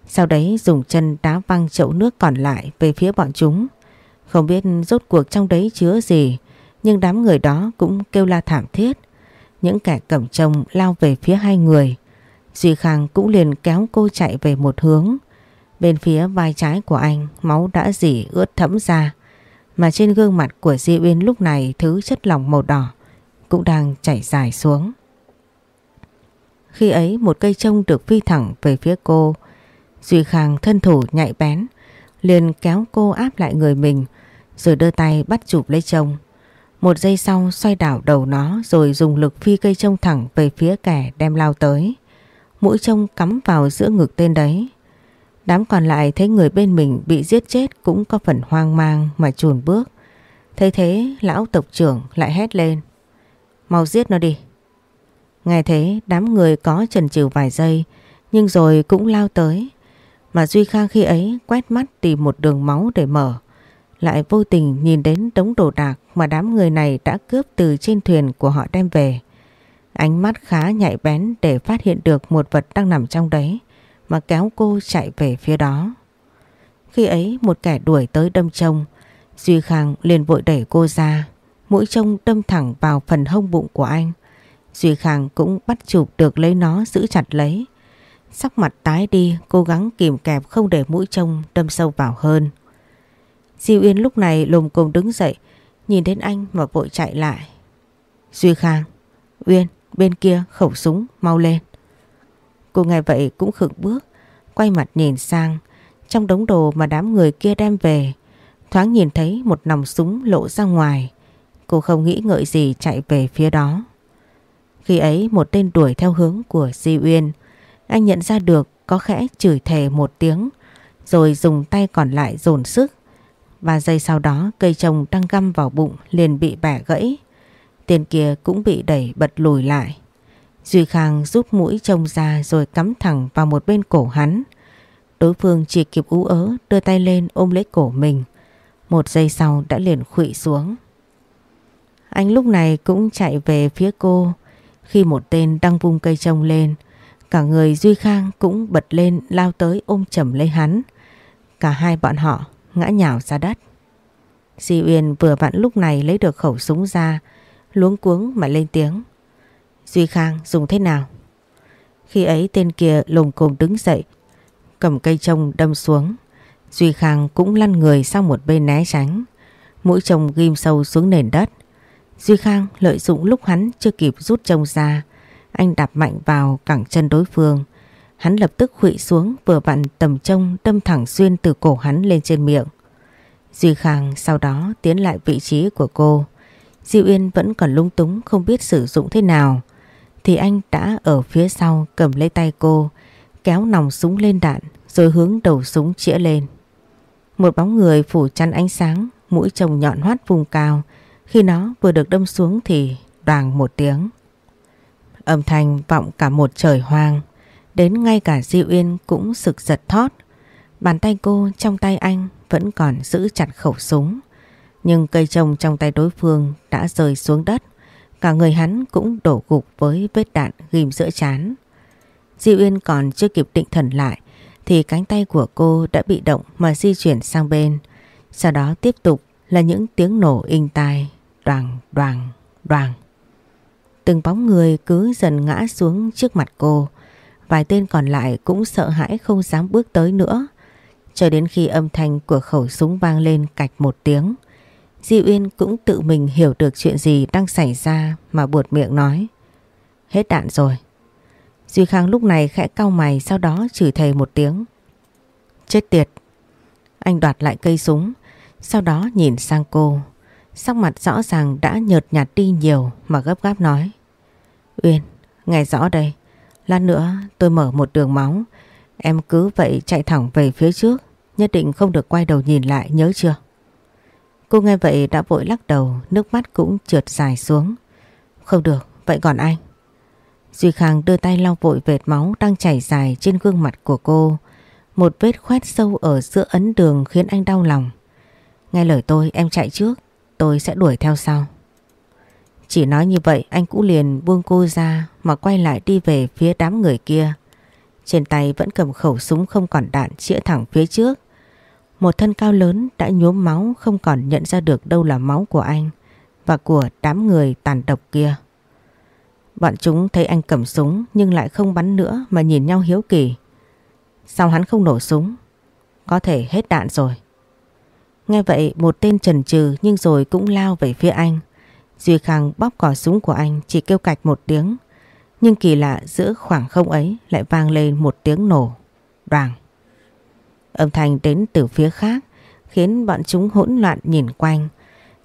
sau đấy dùng chân đá văng chậu nước còn lại về phía bọn chúng. Không biết rốt cuộc trong đấy chứa gì, nhưng đám người đó cũng kêu la thảm thiết. Những kẻ cầm trông lao về phía hai người. Duy Khang cũng liền kéo cô chạy về một hướng. Bên phía vai trái của anh máu đã dỉ ướt thấm ra. Mà trên gương mặt của Di Uyên lúc này thứ chất lỏng màu đỏ cũng đang chảy dài xuống. Khi ấy một cây trông được phi thẳng về phía cô, Duy Khang thân thủ nhạy bén, liền kéo cô áp lại người mình, rồi đưa tay bắt chụp lấy trông. Một giây sau xoay đảo đầu nó rồi dùng lực phi cây trông thẳng về phía kẻ đem lao tới. Mũi trông cắm vào giữa ngực tên đấy. Đám còn lại thấy người bên mình bị giết chết cũng có phần hoang mang mà chùn bước. Thấy thế, lão tộc trưởng lại hét lên. Mau giết nó đi. Nghe thế, đám người có chần chừ vài giây, nhưng rồi cũng lao tới. Mà Duy Khang khi ấy quét mắt tìm một đường máu để mở. Lại vô tình nhìn đến đống đồ đạc mà đám người này đã cướp từ trên thuyền của họ đem về. Ánh mắt khá nhạy bén để phát hiện được một vật đang nằm trong đấy mà kéo cô chạy về phía đó. Khi ấy một kẻ đuổi tới đâm trông, Duy Khang liền vội đẩy cô ra mũi trông đâm thẳng vào phần hông bụng của anh. Duy Khang cũng bắt chụp được lấy nó giữ chặt lấy. Sắc mặt tái đi, cố gắng kìm kẹp không để mũi trông đâm sâu vào hơn. Diêu Yên lúc này lùm cồm đứng dậy, nhìn đến anh mà vội chạy lại. Duy Khang, Uyên, bên kia khẩu súng, mau lên. Cô nghe vậy cũng khựng bước, quay mặt nhìn sang, trong đống đồ mà đám người kia đem về, thoáng nhìn thấy một nòng súng lộ ra ngoài. Cô không nghĩ ngợi gì chạy về phía đó. Khi ấy một tên đuổi theo hướng của Di Uyên, anh nhận ra được có khẽ chửi thề một tiếng, rồi dùng tay còn lại dồn sức. Và giây sau đó cây trồng đang găm vào bụng liền bị bẻ gãy. Tên kia cũng bị đẩy bật lùi lại. Duy Khang rút mũi trông ra rồi cắm thẳng vào một bên cổ hắn. Đối phương chỉ kịp ú ớ đưa tay lên ôm lấy cổ mình. Một giây sau đã liền khụy xuống. Anh lúc này cũng chạy về phía cô khi một tên đang vung cây trông lên. Cả người Duy Khang cũng bật lên lao tới ôm chầm lấy hắn. Cả hai bọn họ ngã nhào ra đất. Di Uyên vừa vặn lúc này lấy được khẩu súng ra, luống cuống mà lên tiếng. Duy Khang dùng thế nào? Khi ấy tên kia lồm cồm đứng dậy, cầm cây trông đâm xuống. Duy Khang cũng lăn người sang một bên né tránh. Mũi trông ghim sâu xuống nền đất. Duy Khang lợi dụng lúc hắn chưa kịp rút trông ra. Anh đạp mạnh vào cẳng chân đối phương. Hắn lập tức khụy xuống vừa vặn tầm trông đâm thẳng xuyên từ cổ hắn lên trên miệng. Duy Khang sau đó tiến lại vị trí của cô. Diệu Yên vẫn còn lung túng không biết sử dụng thế nào. Thì anh đã ở phía sau cầm lấy tay cô, kéo nòng súng lên đạn rồi hướng đầu súng chĩa lên. Một bóng người phủ chắn ánh sáng, mũi trồng nhọn hoắt vùng cao. Khi nó vừa được đâm xuống thì đoàn một tiếng. Âm thanh vọng cả một trời hoang. Đến ngay cả Diệu Yên cũng sực giật thót. Bàn tay cô trong tay anh vẫn còn giữ chặt khẩu súng. Nhưng cây trồng trong tay đối phương đã rơi xuống đất. Cả người hắn cũng đổ gục với vết đạn ghim giữa chán. di uyên còn chưa kịp định thần lại thì cánh tay của cô đã bị động mà di chuyển sang bên. Sau đó tiếp tục là những tiếng nổ inh tai, đoàn, đoàn, đoàn. Từng bóng người cứ dần ngã xuống trước mặt cô. Vài tên còn lại cũng sợ hãi không dám bước tới nữa. Cho đến khi âm thanh của khẩu súng vang lên cạch một tiếng. Di Uyên cũng tự mình hiểu được chuyện gì đang xảy ra mà buột miệng nói. Hết đạn rồi. Duy Khang lúc này khẽ cau mày sau đó chửi thầy một tiếng. Chết tiệt. Anh đoạt lại cây súng, sau đó nhìn sang cô. Sắc mặt rõ ràng đã nhợt nhạt đi nhiều mà gấp gáp nói. Uyên, nghe rõ đây. Lát nữa tôi mở một đường máu. Em cứ vậy chạy thẳng về phía trước. Nhất định không được quay đầu nhìn lại nhớ chưa? Cô nghe vậy đã vội lắc đầu, nước mắt cũng trượt dài xuống. Không được, vậy còn anh? Duy Khang đưa tay lau vội vệt máu đang chảy dài trên gương mặt của cô. Một vết khoét sâu ở giữa ấn đường khiến anh đau lòng. Nghe lời tôi em chạy trước, tôi sẽ đuổi theo sau. Chỉ nói như vậy anh cũng liền buông cô ra mà quay lại đi về phía đám người kia. Trên tay vẫn cầm khẩu súng không còn đạn chĩa thẳng phía trước. Một thân cao lớn đã nhuốm máu, không còn nhận ra được đâu là máu của anh và của đám người tàn độc kia. Bọn chúng thấy anh cầm súng nhưng lại không bắn nữa mà nhìn nhau hiếu kỳ. Sao hắn không nổ súng? Có thể hết đạn rồi. Nghe vậy, một tên trần trừ nhưng rồi cũng lao về phía anh. Duy Khang bóp cò súng của anh, chỉ kêu cạch một tiếng. Nhưng kỳ lạ, giữa khoảng không ấy lại vang lên một tiếng nổ. Đoàn. Âm thanh đến từ phía khác, khiến bọn chúng hỗn loạn nhìn quanh.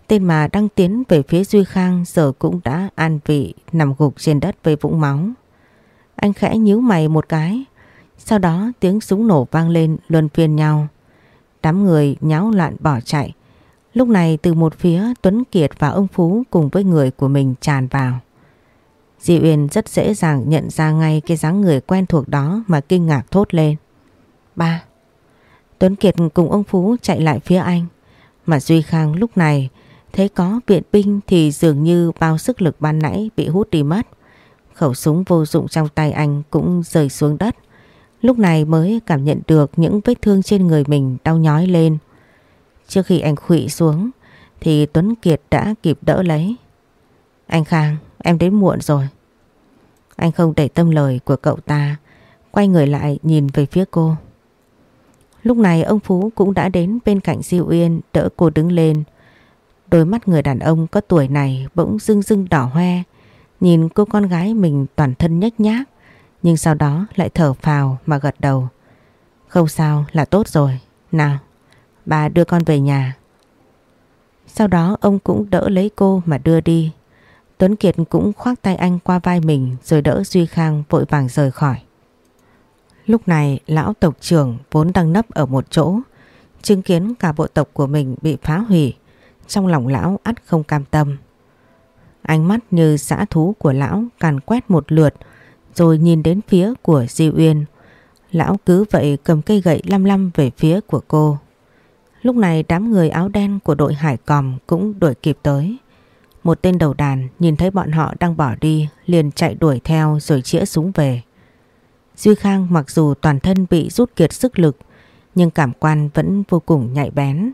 Tên mà đang tiến về phía Duy Khang giờ cũng đã an vị nằm gục trên đất với vũng máu. Anh khẽ nhíu mày một cái. Sau đó tiếng súng nổ vang lên luân phiên nhau. Đám người nháo loạn bỏ chạy. Lúc này từ một phía, Tuấn Kiệt và ông Phú cùng với người của mình tràn vào. Di Uyên rất dễ dàng nhận ra ngay cái dáng người quen thuộc đó mà kinh ngạc thốt lên. Ba. Tuấn Kiệt cùng ông Phú chạy lại phía anh. Mà Duy Khang lúc này thấy có viện binh thì dường như bao sức lực ban nãy bị hút đi mất. Khẩu súng vô dụng trong tay anh cũng rơi xuống đất. Lúc này mới cảm nhận được những vết thương trên người mình đau nhói lên. Trước khi anh khụy xuống thì Tuấn Kiệt đã kịp đỡ lấy. Anh Khang, em đến muộn rồi. Anh không để tâm lời của cậu ta, quay người lại nhìn về phía cô. Lúc này ông Phú cũng đã đến bên cạnh Diêu Uyên đỡ cô đứng lên. Đôi mắt người đàn ông có tuổi này bỗng rưng rưng đỏ hoe. Nhìn cô con gái mình toàn thân nhếch nhác. Nhưng sau đó lại thở phào mà gật đầu. Không sao là tốt rồi. Nào, bà đưa con về nhà. Sau đó ông cũng đỡ lấy cô mà đưa đi. Tuấn Kiệt cũng khoác tay anh qua vai mình rồi đỡ Duy Khang vội vàng rời khỏi. Lúc này lão tộc trưởng vốn đang nấp ở một chỗ, chứng kiến cả bộ tộc của mình bị phá hủy, trong lòng lão ắt không cam tâm. Ánh mắt như xã thú của lão càn quét một lượt rồi nhìn đến phía của Di Uyên. Lão cứ vậy cầm cây gậy lăm lăm về phía của cô. Lúc này đám người áo đen của đội hải còm cũng đuổi kịp tới. Một tên đầu đàn nhìn thấy bọn họ đang bỏ đi liền chạy đuổi theo rồi chĩa súng về. Duy Khang mặc dù toàn thân bị rút kiệt sức lực, nhưng cảm quan vẫn vô cùng nhạy bén.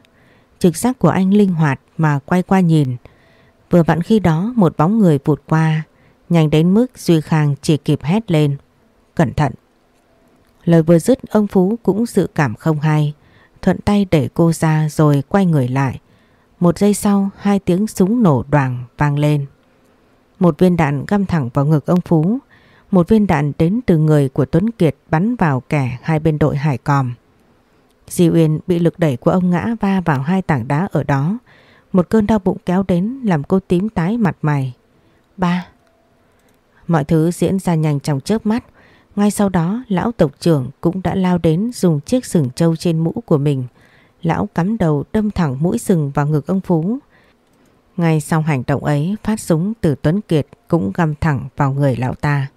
Trực giác của anh linh hoạt mà quay qua nhìn. Vừa vặn khi đó, một bóng người vụt qua, nhanh đến mức Duy Khang chỉ kịp hét lên. Cẩn thận! Lời vừa dứt, ông Phú cũng dự cảm không hay. Thuận tay đẩy cô ra rồi quay người lại. Một giây sau, hai tiếng súng nổ đoàng vang lên. Một viên đạn găm thẳng vào ngực ông Phú. Một viên đạn đến từ người của Tuấn Kiệt bắn vào kẻ hai bên đội hải còm. Di Uyên bị lực đẩy của ông ngã va vào hai tảng đá ở đó. Một cơn đau bụng kéo đến làm cô tím tái mặt mày. Ba. Mọi thứ diễn ra nhanh trong chớp mắt. Ngay sau đó, lão tộc trưởng cũng đã lao đến dùng chiếc sừng trâu trên mũ của mình. Lão cắm đầu đâm thẳng mũi sừng vào ngực ông Phú. Ngay sau hành động ấy, phát súng từ Tuấn Kiệt cũng găm thẳng vào người lão ta.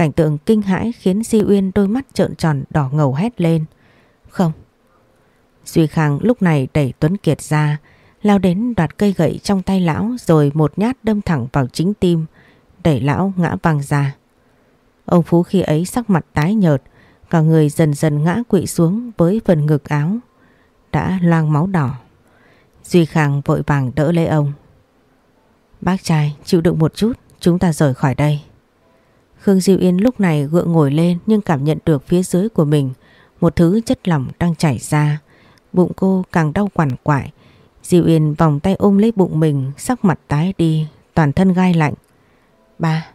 Cảnh tượng kinh hãi khiến Di Uyên đôi mắt trợn tròn đỏ ngầu hét lên. Không. Duy Khang lúc này đẩy Tuấn Kiệt ra, lao đến đoạt cây gậy trong tay lão rồi một nhát đâm thẳng vào chính tim, đẩy lão ngã văng ra. Ông Phú khi ấy sắc mặt tái nhợt, cả người dần dần ngã quỵ xuống với phần ngực áo, đã loang máu đỏ. Duy Khang vội vàng đỡ lấy ông. Bác trai chịu đựng một chút, chúng ta rời khỏi đây. Khương Diệu Yên lúc này gượng ngồi lên nhưng cảm nhận được phía dưới của mình một thứ chất lỏng đang chảy ra. Bụng cô càng đau quằn quại. Diệu Yên vòng tay ôm lấy bụng mình, sắc mặt tái đi, toàn thân gai lạnh. Ba.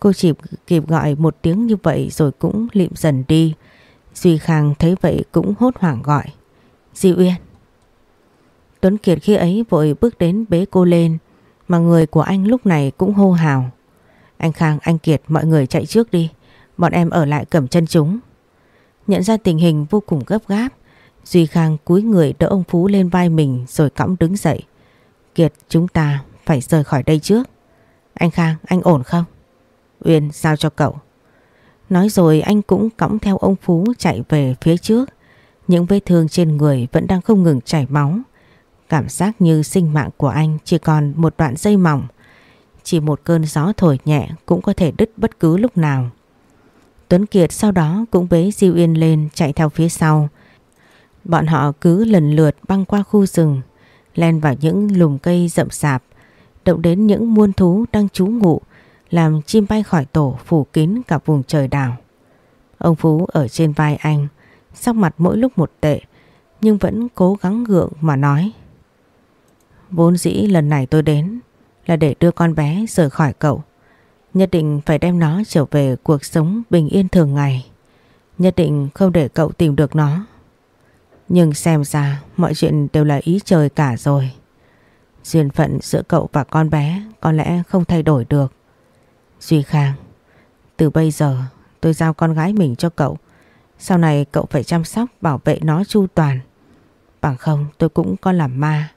Cô chỉ kịp gọi một tiếng như vậy rồi cũng lịm dần đi. Duy Khang thấy vậy cũng hốt hoảng gọi. Diệu Yên. Tuấn Kiệt khi ấy vội bước đến bế cô lên mà người của anh lúc này cũng hô hào. Anh Khang, anh Kiệt mọi người chạy trước đi. Bọn em ở lại cầm chân chúng. Nhận ra tình hình vô cùng gấp gáp. Duy Khang cúi người đỡ ông Phú lên vai mình rồi cõng đứng dậy. Kiệt chúng ta phải rời khỏi đây trước. Anh Khang, anh ổn không? Uyên giao cho cậu. Nói rồi anh cũng cõng theo ông Phú chạy về phía trước. Những vết thương trên người vẫn đang không ngừng chảy máu. Cảm giác như sinh mạng của anh chỉ còn một đoạn dây mỏng. Chỉ một cơn gió thổi nhẹ cũng có thể đứt bất cứ lúc nào. Tuấn Kiệt sau đó cũng bế Diêu Yên lên chạy theo phía sau. Bọn họ cứ lần lượt băng qua khu rừng, len vào những lùm cây rậm rạp, động đến những muôn thú đang trú ngụ, làm chim bay khỏi tổ phủ kín cả vùng trời đảo. Ông Phú ở trên vai anh, sắc mặt mỗi lúc một tệ, nhưng vẫn cố gắng gượng mà nói. Vốn dĩ lần này tôi đến là để đưa con bé rời khỏi cậu. Nhất định phải đem nó trở về cuộc sống bình yên thường ngày. Nhất định không để cậu tìm được nó. Nhưng xem ra mọi chuyện đều là ý trời cả rồi. Duyên phận giữa cậu và con bé có lẽ không thay đổi được. Duy Khang, từ bây giờ tôi giao con gái mình cho cậu. Sau này cậu phải chăm sóc bảo vệ nó chu toàn. Bằng không tôi cũng có làm ma,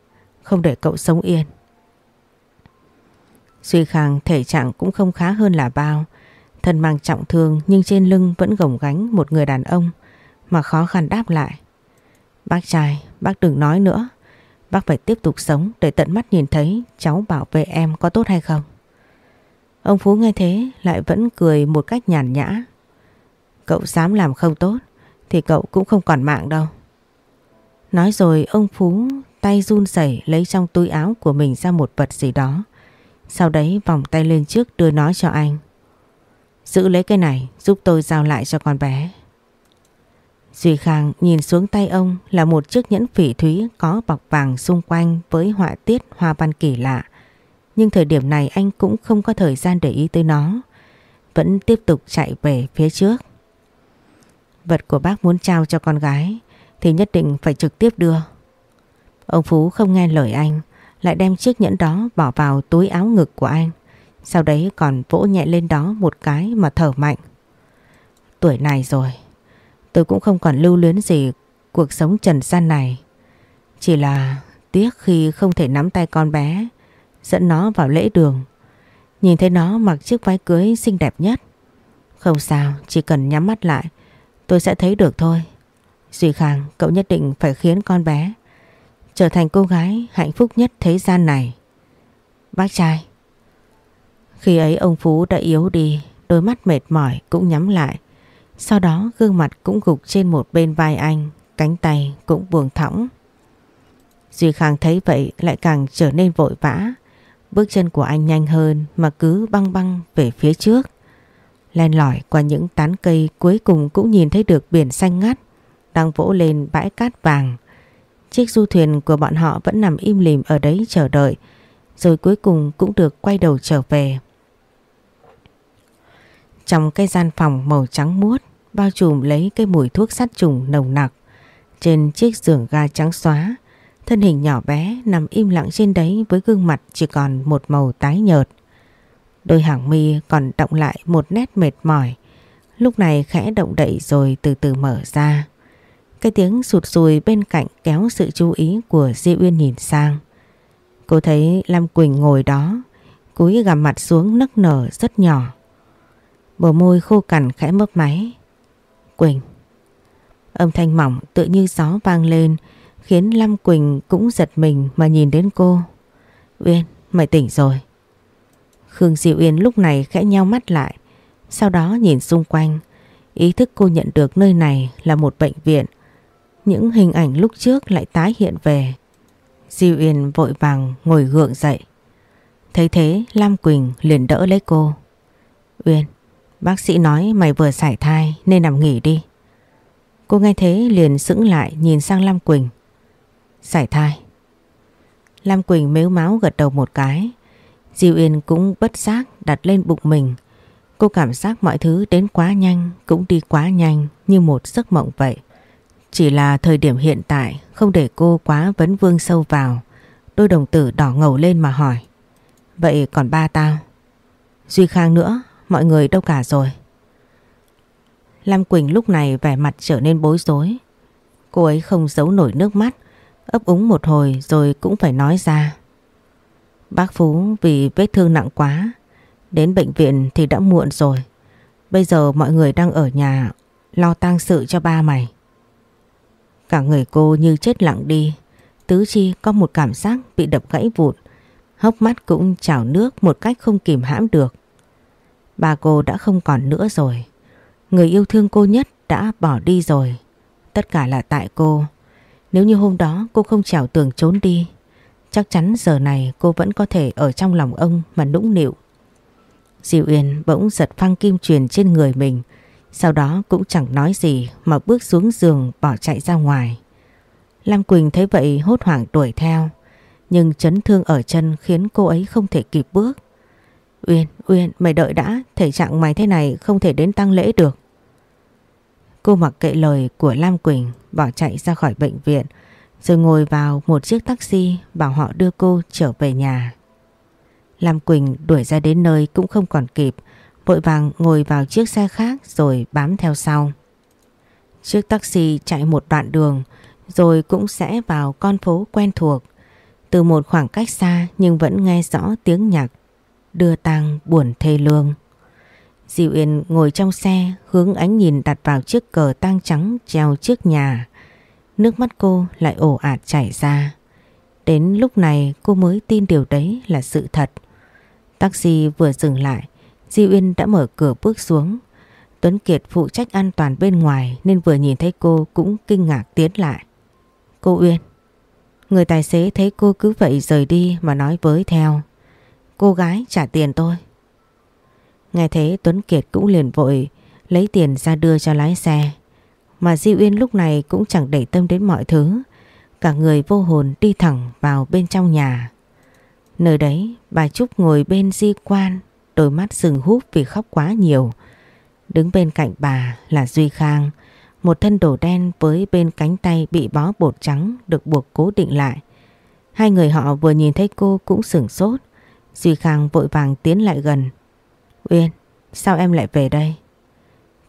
không để cậu sống yên. Duy Khang thể trạng cũng không khá hơn là bao. Thân mang trọng thương nhưng trên lưng vẫn gồng gánh một người đàn ông mà khó khăn đáp lại. Bác trai, bác đừng nói nữa. Bác phải tiếp tục sống để tận mắt nhìn thấy cháu bảo vệ em có tốt hay không. Ông Phú nghe thế lại vẫn cười một cách nhàn nhã. Cậu dám làm không tốt thì cậu cũng không còn mạng đâu. Nói rồi ông Phú tay run rẩy lấy trong túi áo của mình ra một vật gì đó. Sau đấy vòng tay lên trước đưa nó cho anh. Giữ lấy cái này giúp tôi giao lại cho con bé. Duy Khang nhìn xuống tay ông là một chiếc nhẫn phỉ thúy có bọc vàng xung quanh với họa tiết hoa văn kỳ lạ. Nhưng thời điểm này anh cũng không có thời gian để ý tới nó. Vẫn tiếp tục chạy về phía trước. Vật của bác muốn trao cho con gái thì nhất định phải trực tiếp đưa. Ông Phú không nghe lời anh, lại đem chiếc nhẫn đó bỏ vào túi áo ngực của anh. Sau đấy còn vỗ nhẹ lên đó một cái mà thở mạnh. Tuổi này rồi, tôi cũng không còn lưu luyến gì cuộc sống trần gian này. Chỉ là tiếc khi không thể nắm tay con bé, dẫn nó vào lễ đường. Nhìn thấy nó mặc chiếc váy cưới xinh đẹp nhất. Không sao, chỉ cần nhắm mắt lại, tôi sẽ thấy được thôi. Duy Khang, cậu nhất định phải khiến con bé trở thành cô gái hạnh phúc nhất thế gian này. Bác trai. Khi ấy ông Phú đã yếu đi, đôi mắt mệt mỏi cũng nhắm lại. Sau đó gương mặt cũng gục trên một bên vai anh, cánh tay cũng buông thõng. Duy Khang thấy vậy lại càng trở nên vội vã. Bước chân của anh nhanh hơn mà cứ băng băng về phía trước. Len lỏi qua những tán cây cuối cùng cũng nhìn thấy được biển xanh ngắt đang vỗ lên bãi cát vàng. Chiếc du thuyền của bọn họ vẫn nằm im lìm ở đấy chờ đợi, rồi cuối cùng cũng được quay đầu trở về. Trong cái gian phòng màu trắng muốt, bao trùm lấy cái mùi thuốc sát trùng nồng nặc. Trên chiếc giường ga trắng xóa, thân hình nhỏ bé nằm im lặng trên đấy với gương mặt chỉ còn một màu tái nhợt. Đôi hàng mi còn động lại một nét mệt mỏi, lúc này khẽ động đậy rồi từ từ mở ra. Cái tiếng sụt sùi bên cạnh kéo sự chú ý của Di Uyên nhìn sang. Cô thấy Lam Quỳnh ngồi đó, cúi gằm mặt xuống nức nở rất nhỏ. Bờ môi khô cằn khẽ mấp máy. Quỳnh. Âm thanh mỏng tự như gió vang lên khiến Lam Quỳnh cũng giật mình mà nhìn đến cô. Uyên, mày tỉnh rồi. Khương Di Uyên lúc này khẽ nhau mắt lại, sau đó nhìn xung quanh. Ý thức cô nhận được nơi này là một bệnh viện những hình ảnh lúc trước lại tái hiện về. Di Yên vội vàng ngồi gượng dậy. Thấy thế Lam Quỳnh liền đỡ lấy cô. Uyên, bác sĩ nói mày vừa sải thai nên nằm nghỉ đi. Cô nghe thế liền sững lại nhìn sang Lam Quỳnh. Sải thai. Lam Quỳnh mếu máu gật đầu một cái. Di Yên cũng bất giác đặt lên bụng mình. Cô cảm giác mọi thứ đến quá nhanh cũng đi quá nhanh như một giấc mộng vậy. Chỉ là thời điểm hiện tại không để cô quá vấn vương sâu vào. Đôi đồng tử đỏ ngầu lên mà hỏi. Vậy còn ba tao? Duy Khang nữa, mọi người đâu cả rồi? Lam Quỳnh lúc này vẻ mặt trở nên bối rối. Cô ấy không giấu nổi nước mắt, ấp úng một hồi rồi cũng phải nói ra. Bác Phú vì vết thương nặng quá, đến bệnh viện thì đã muộn rồi. Bây giờ mọi người đang ở nhà lo tang sự cho ba mày. Cả người cô như chết lặng đi, tứ chi có một cảm giác bị đập gãy vụn, hốc mắt cũng trào nước một cách không kìm hãm được. Bà cô đã không còn nữa rồi, người yêu thương cô nhất đã bỏ đi rồi, tất cả là tại cô. Nếu như hôm đó cô không trèo tường trốn đi, chắc chắn giờ này cô vẫn có thể ở trong lòng ông mà nũng nịu. Diệu yên bỗng giật phăng kim truyền trên người mình, sau đó cũng chẳng nói gì mà bước xuống giường bỏ chạy ra ngoài. Lam Quỳnh thấy vậy hốt hoảng đuổi theo. Nhưng chấn thương ở chân khiến cô ấy không thể kịp bước. Uyên, Uyên, mày đợi đã, thể trạng mày thế này không thể đến tăng lễ được. Cô mặc kệ lời của Lam Quỳnh bỏ chạy ra khỏi bệnh viện rồi ngồi vào một chiếc taxi bảo họ đưa cô trở về nhà. Lam Quỳnh đuổi ra đến nơi cũng không còn kịp vội vàng ngồi vào chiếc xe khác rồi bám theo sau. Chiếc taxi chạy một đoạn đường, rồi cũng sẽ vào con phố quen thuộc. Từ một khoảng cách xa nhưng vẫn nghe rõ tiếng nhạc đưa tang buồn thê lương. Diệu Yên ngồi trong xe, hướng ánh nhìn đặt vào chiếc cờ tang trắng treo trước nhà. Nước mắt cô lại ổ ạt chảy ra. Đến lúc này cô mới tin điều đấy là sự thật. Taxi vừa dừng lại Di Uyên đã mở cửa bước xuống. Tuấn Kiệt phụ trách an toàn bên ngoài nên vừa nhìn thấy cô cũng kinh ngạc tiến lại. Cô Uyên. Người tài xế thấy cô cứ vậy rời đi mà nói với theo. Cô gái trả tiền tôi. Nghe thế Tuấn Kiệt cũng liền vội lấy tiền ra đưa cho lái xe. Mà Di Uyên lúc này cũng chẳng để tâm đến mọi thứ. Cả người vô hồn đi thẳng vào bên trong nhà. Nơi đấy bà Trúc ngồi bên di quan, đôi mắt sừng húp vì khóc quá nhiều. Đứng bên cạnh bà là Duy Khang, một thân đồ đen với bên cánh tay bị bó bột trắng được buộc cố định lại. Hai người họ vừa nhìn thấy cô cũng sửng sốt. Duy Khang vội vàng tiến lại gần. Uyên, sao em lại về đây?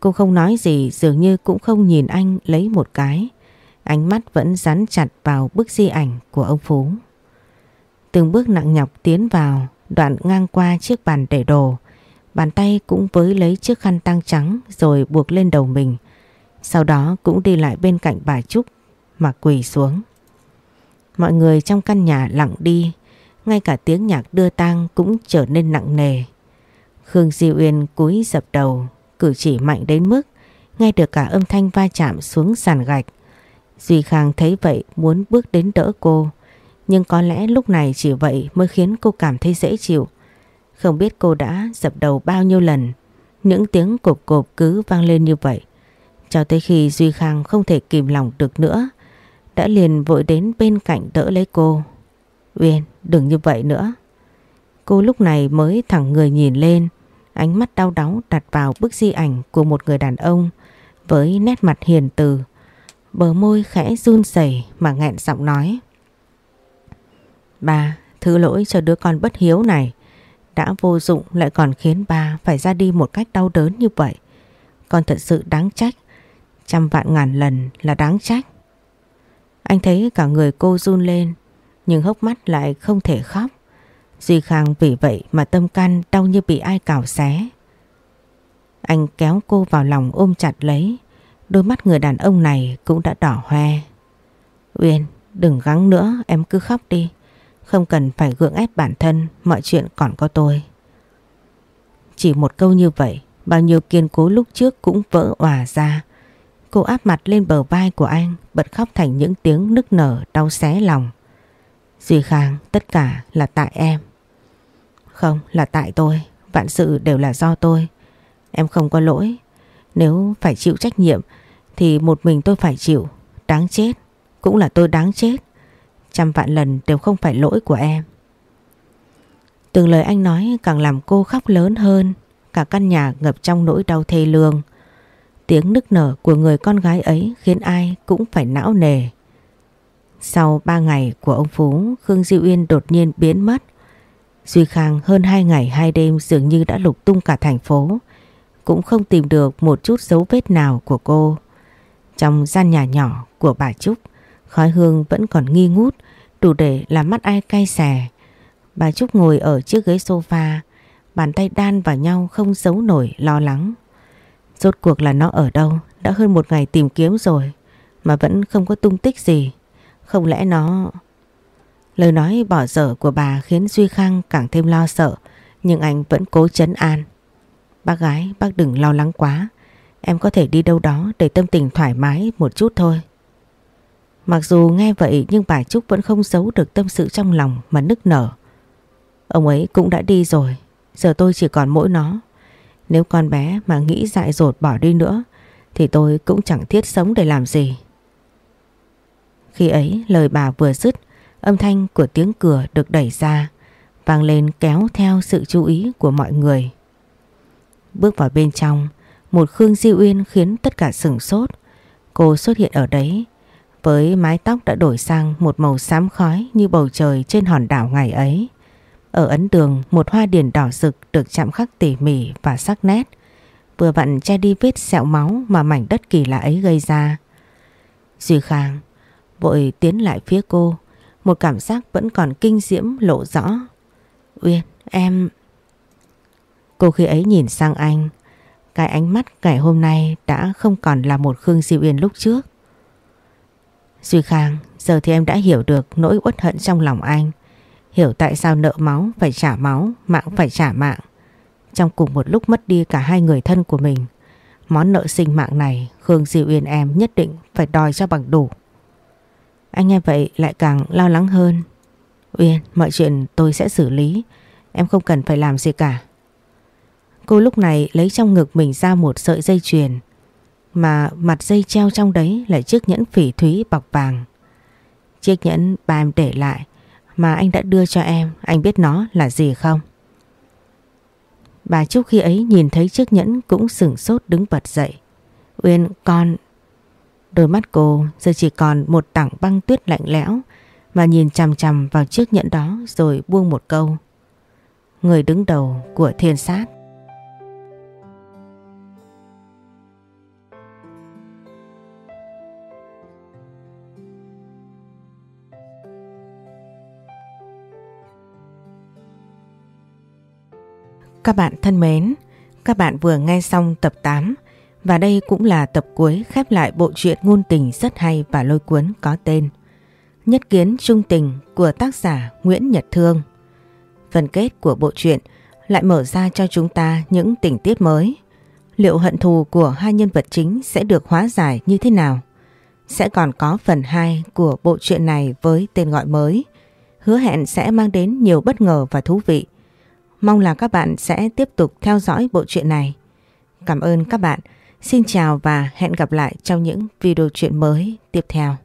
Cô không nói gì dường như cũng không nhìn anh lấy một cái. Ánh mắt vẫn dán chặt vào bức di ảnh của ông Phú. Từng bước nặng nhọc tiến vào, đoạn ngang qua chiếc bàn để đồ. Bàn tay cũng với lấy chiếc khăn tăng trắng rồi buộc lên đầu mình. Sau đó cũng đi lại bên cạnh bà Trúc mà quỳ xuống. Mọi người trong căn nhà lặng đi, ngay cả tiếng nhạc đưa tang cũng trở nên nặng nề. Khương Di Uyên cúi dập đầu, cử chỉ mạnh đến mức nghe được cả âm thanh va chạm xuống sàn gạch. Duy Khang thấy vậy muốn bước đến đỡ cô, nhưng có lẽ lúc này chỉ vậy mới khiến cô cảm thấy dễ chịu. Không biết cô đã dập đầu bao nhiêu lần, những tiếng cộp cộp cứ vang lên như vậy. Cho tới khi Duy Khang không thể kìm lòng được nữa, đã liền vội đến bên cạnh đỡ lấy cô. Uyên, đừng như vậy nữa. Cô lúc này mới thẳng người nhìn lên, ánh mắt đau đớn đặt vào bức di ảnh của một người đàn ông với nét mặt hiền từ. Bờ môi khẽ run rẩy mà nghẹn giọng nói. Ba, thứ lỗi cho đứa con bất hiếu này. Đã vô dụng lại còn khiến ba phải ra đi một cách đau đớn như vậy. Con thật sự đáng trách. Trăm vạn ngàn lần là đáng trách. Anh thấy cả người cô run lên nhưng hốc mắt lại không thể khóc. Duy Khang vì vậy mà tâm can đau như bị ai cào xé. Anh kéo cô vào lòng ôm chặt lấy. Đôi mắt người đàn ông này cũng đã đỏ hoe. Uyên, đừng gắng nữa, em cứ khóc đi. Không cần phải gượng ép bản thân, mọi chuyện còn có tôi. Chỉ một câu như vậy, bao nhiêu kiên cố lúc trước cũng vỡ òa ra. Cô áp mặt lên bờ vai của anh, bật khóc thành những tiếng nức nở đau xé lòng. Duy Khang, tất cả là tại em. Không, là tại tôi, vạn sự đều là do tôi. Em không có lỗi. Nếu phải chịu trách nhiệm thì một mình tôi phải chịu. Đáng chết, cũng là tôi đáng chết. Trăm vạn lần đều không phải lỗi của em. Từng lời anh nói càng làm cô khóc lớn hơn. Cả căn nhà ngập trong nỗi đau thê lương. Tiếng nức nở của người con gái ấy khiến ai cũng phải não nề. Sau 3 ngày của ông Phú, Khương Diệu Uyên đột nhiên biến mất. Duy Khang hơn 2 ngày 2 đêm dường như đã lục tung cả thành phố. Cũng không tìm được một chút dấu vết nào của cô. Trong gian nhà nhỏ của bà Trúc, khói hương vẫn còn nghi ngút, đủ để làm mắt ai cay xè. Bà Trúc ngồi ở chiếc ghế sofa, bàn tay đan vào nhau không giấu nổi lo lắng. Rốt cuộc là nó ở đâu, đã hơn một ngày tìm kiếm rồi, mà vẫn không có tung tích gì. Không lẽ nó... Lời nói bỏ dở của bà khiến Duy Khang càng thêm lo sợ, nhưng anh vẫn cố chấn an. Bác gái, bác đừng lo lắng quá. Em có thể đi đâu đó để tâm tình thoải mái một chút thôi. Mặc dù nghe vậy nhưng bà Trúc vẫn không giấu được tâm sự trong lòng mà nức nở. Ông ấy cũng đã đi rồi, giờ tôi chỉ còn mỗi nó. Nếu con bé mà nghĩ dại dột bỏ đi nữa thì tôi cũng chẳng thiết sống để làm gì. Khi ấy lời bà vừa dứt, âm thanh của tiếng cửa được đẩy ra, vang lên kéo theo sự chú ý của mọi người. Bước vào bên trong, một Khương Di Uyên khiến tất cả sửng sốt. Cô xuất hiện ở đấy, với mái tóc đã đổi sang một màu xám khói như bầu trời trên hòn đảo ngày ấy. Ở ấn tường một hoa điền đỏ rực được chạm khắc tỉ mỉ và sắc nét, vừa vặn che đi vết sẹo máu mà mảnh đất kỳ lạ ấy gây ra. Duy Khang vội tiến lại phía cô, một cảm giác vẫn còn kinh diễm lộ rõ. Uyên, em... Cô khi ấy nhìn sang anh, cái ánh mắt ngày hôm nay đã không còn là một Khương Diệu Uyên lúc trước. Duy Khang, giờ thì em đã hiểu được nỗi uất hận trong lòng anh. Hiểu tại sao nợ máu phải trả máu, mạng phải trả mạng. Trong cùng một lúc mất đi cả hai người thân của mình. Món nợ sinh mạng này Khương Di Uyên em nhất định phải đòi cho bằng đủ. Anh nghe vậy lại càng lo lắng hơn. Uyên, mọi chuyện tôi sẽ xử lý. Em không cần phải làm gì cả. Cô lúc này lấy trong ngực mình ra một sợi dây chuyền mà mặt dây treo trong đấy là chiếc nhẫn phỉ thúy bọc vàng. Chiếc nhẫn ba em để lại mà anh đã đưa cho em, anh biết nó là gì không? Bà Trúc khi ấy nhìn thấy chiếc nhẫn cũng sửng sốt đứng bật dậy. Uyên, con... Đôi mắt cô giờ chỉ còn một tảng băng tuyết lạnh lẽo mà nhìn chằm chằm vào chiếc nhẫn đó rồi buông một câu. Người đứng đầu của thiên sát. Các bạn thân mến, các bạn vừa nghe xong tập 8 và đây cũng là tập cuối khép lại bộ truyện ngôn tình rất hay và lôi cuốn có tên Nhất kiến trung tình của tác giả Nguyễn Nhật Thương. Phần kết của bộ truyện lại mở ra cho chúng ta những tình tiết mới. Liệu hận thù của hai nhân vật chính sẽ được hóa giải như thế nào? Sẽ còn có phần 2 của bộ truyện này với tên gọi mới. Hứa hẹn sẽ mang đến nhiều bất ngờ và thú vị. Mong là các bạn sẽ tiếp tục theo dõi bộ truyện này. Cảm ơn các bạn. Xin chào và hẹn gặp lại trong những video truyện mới tiếp theo.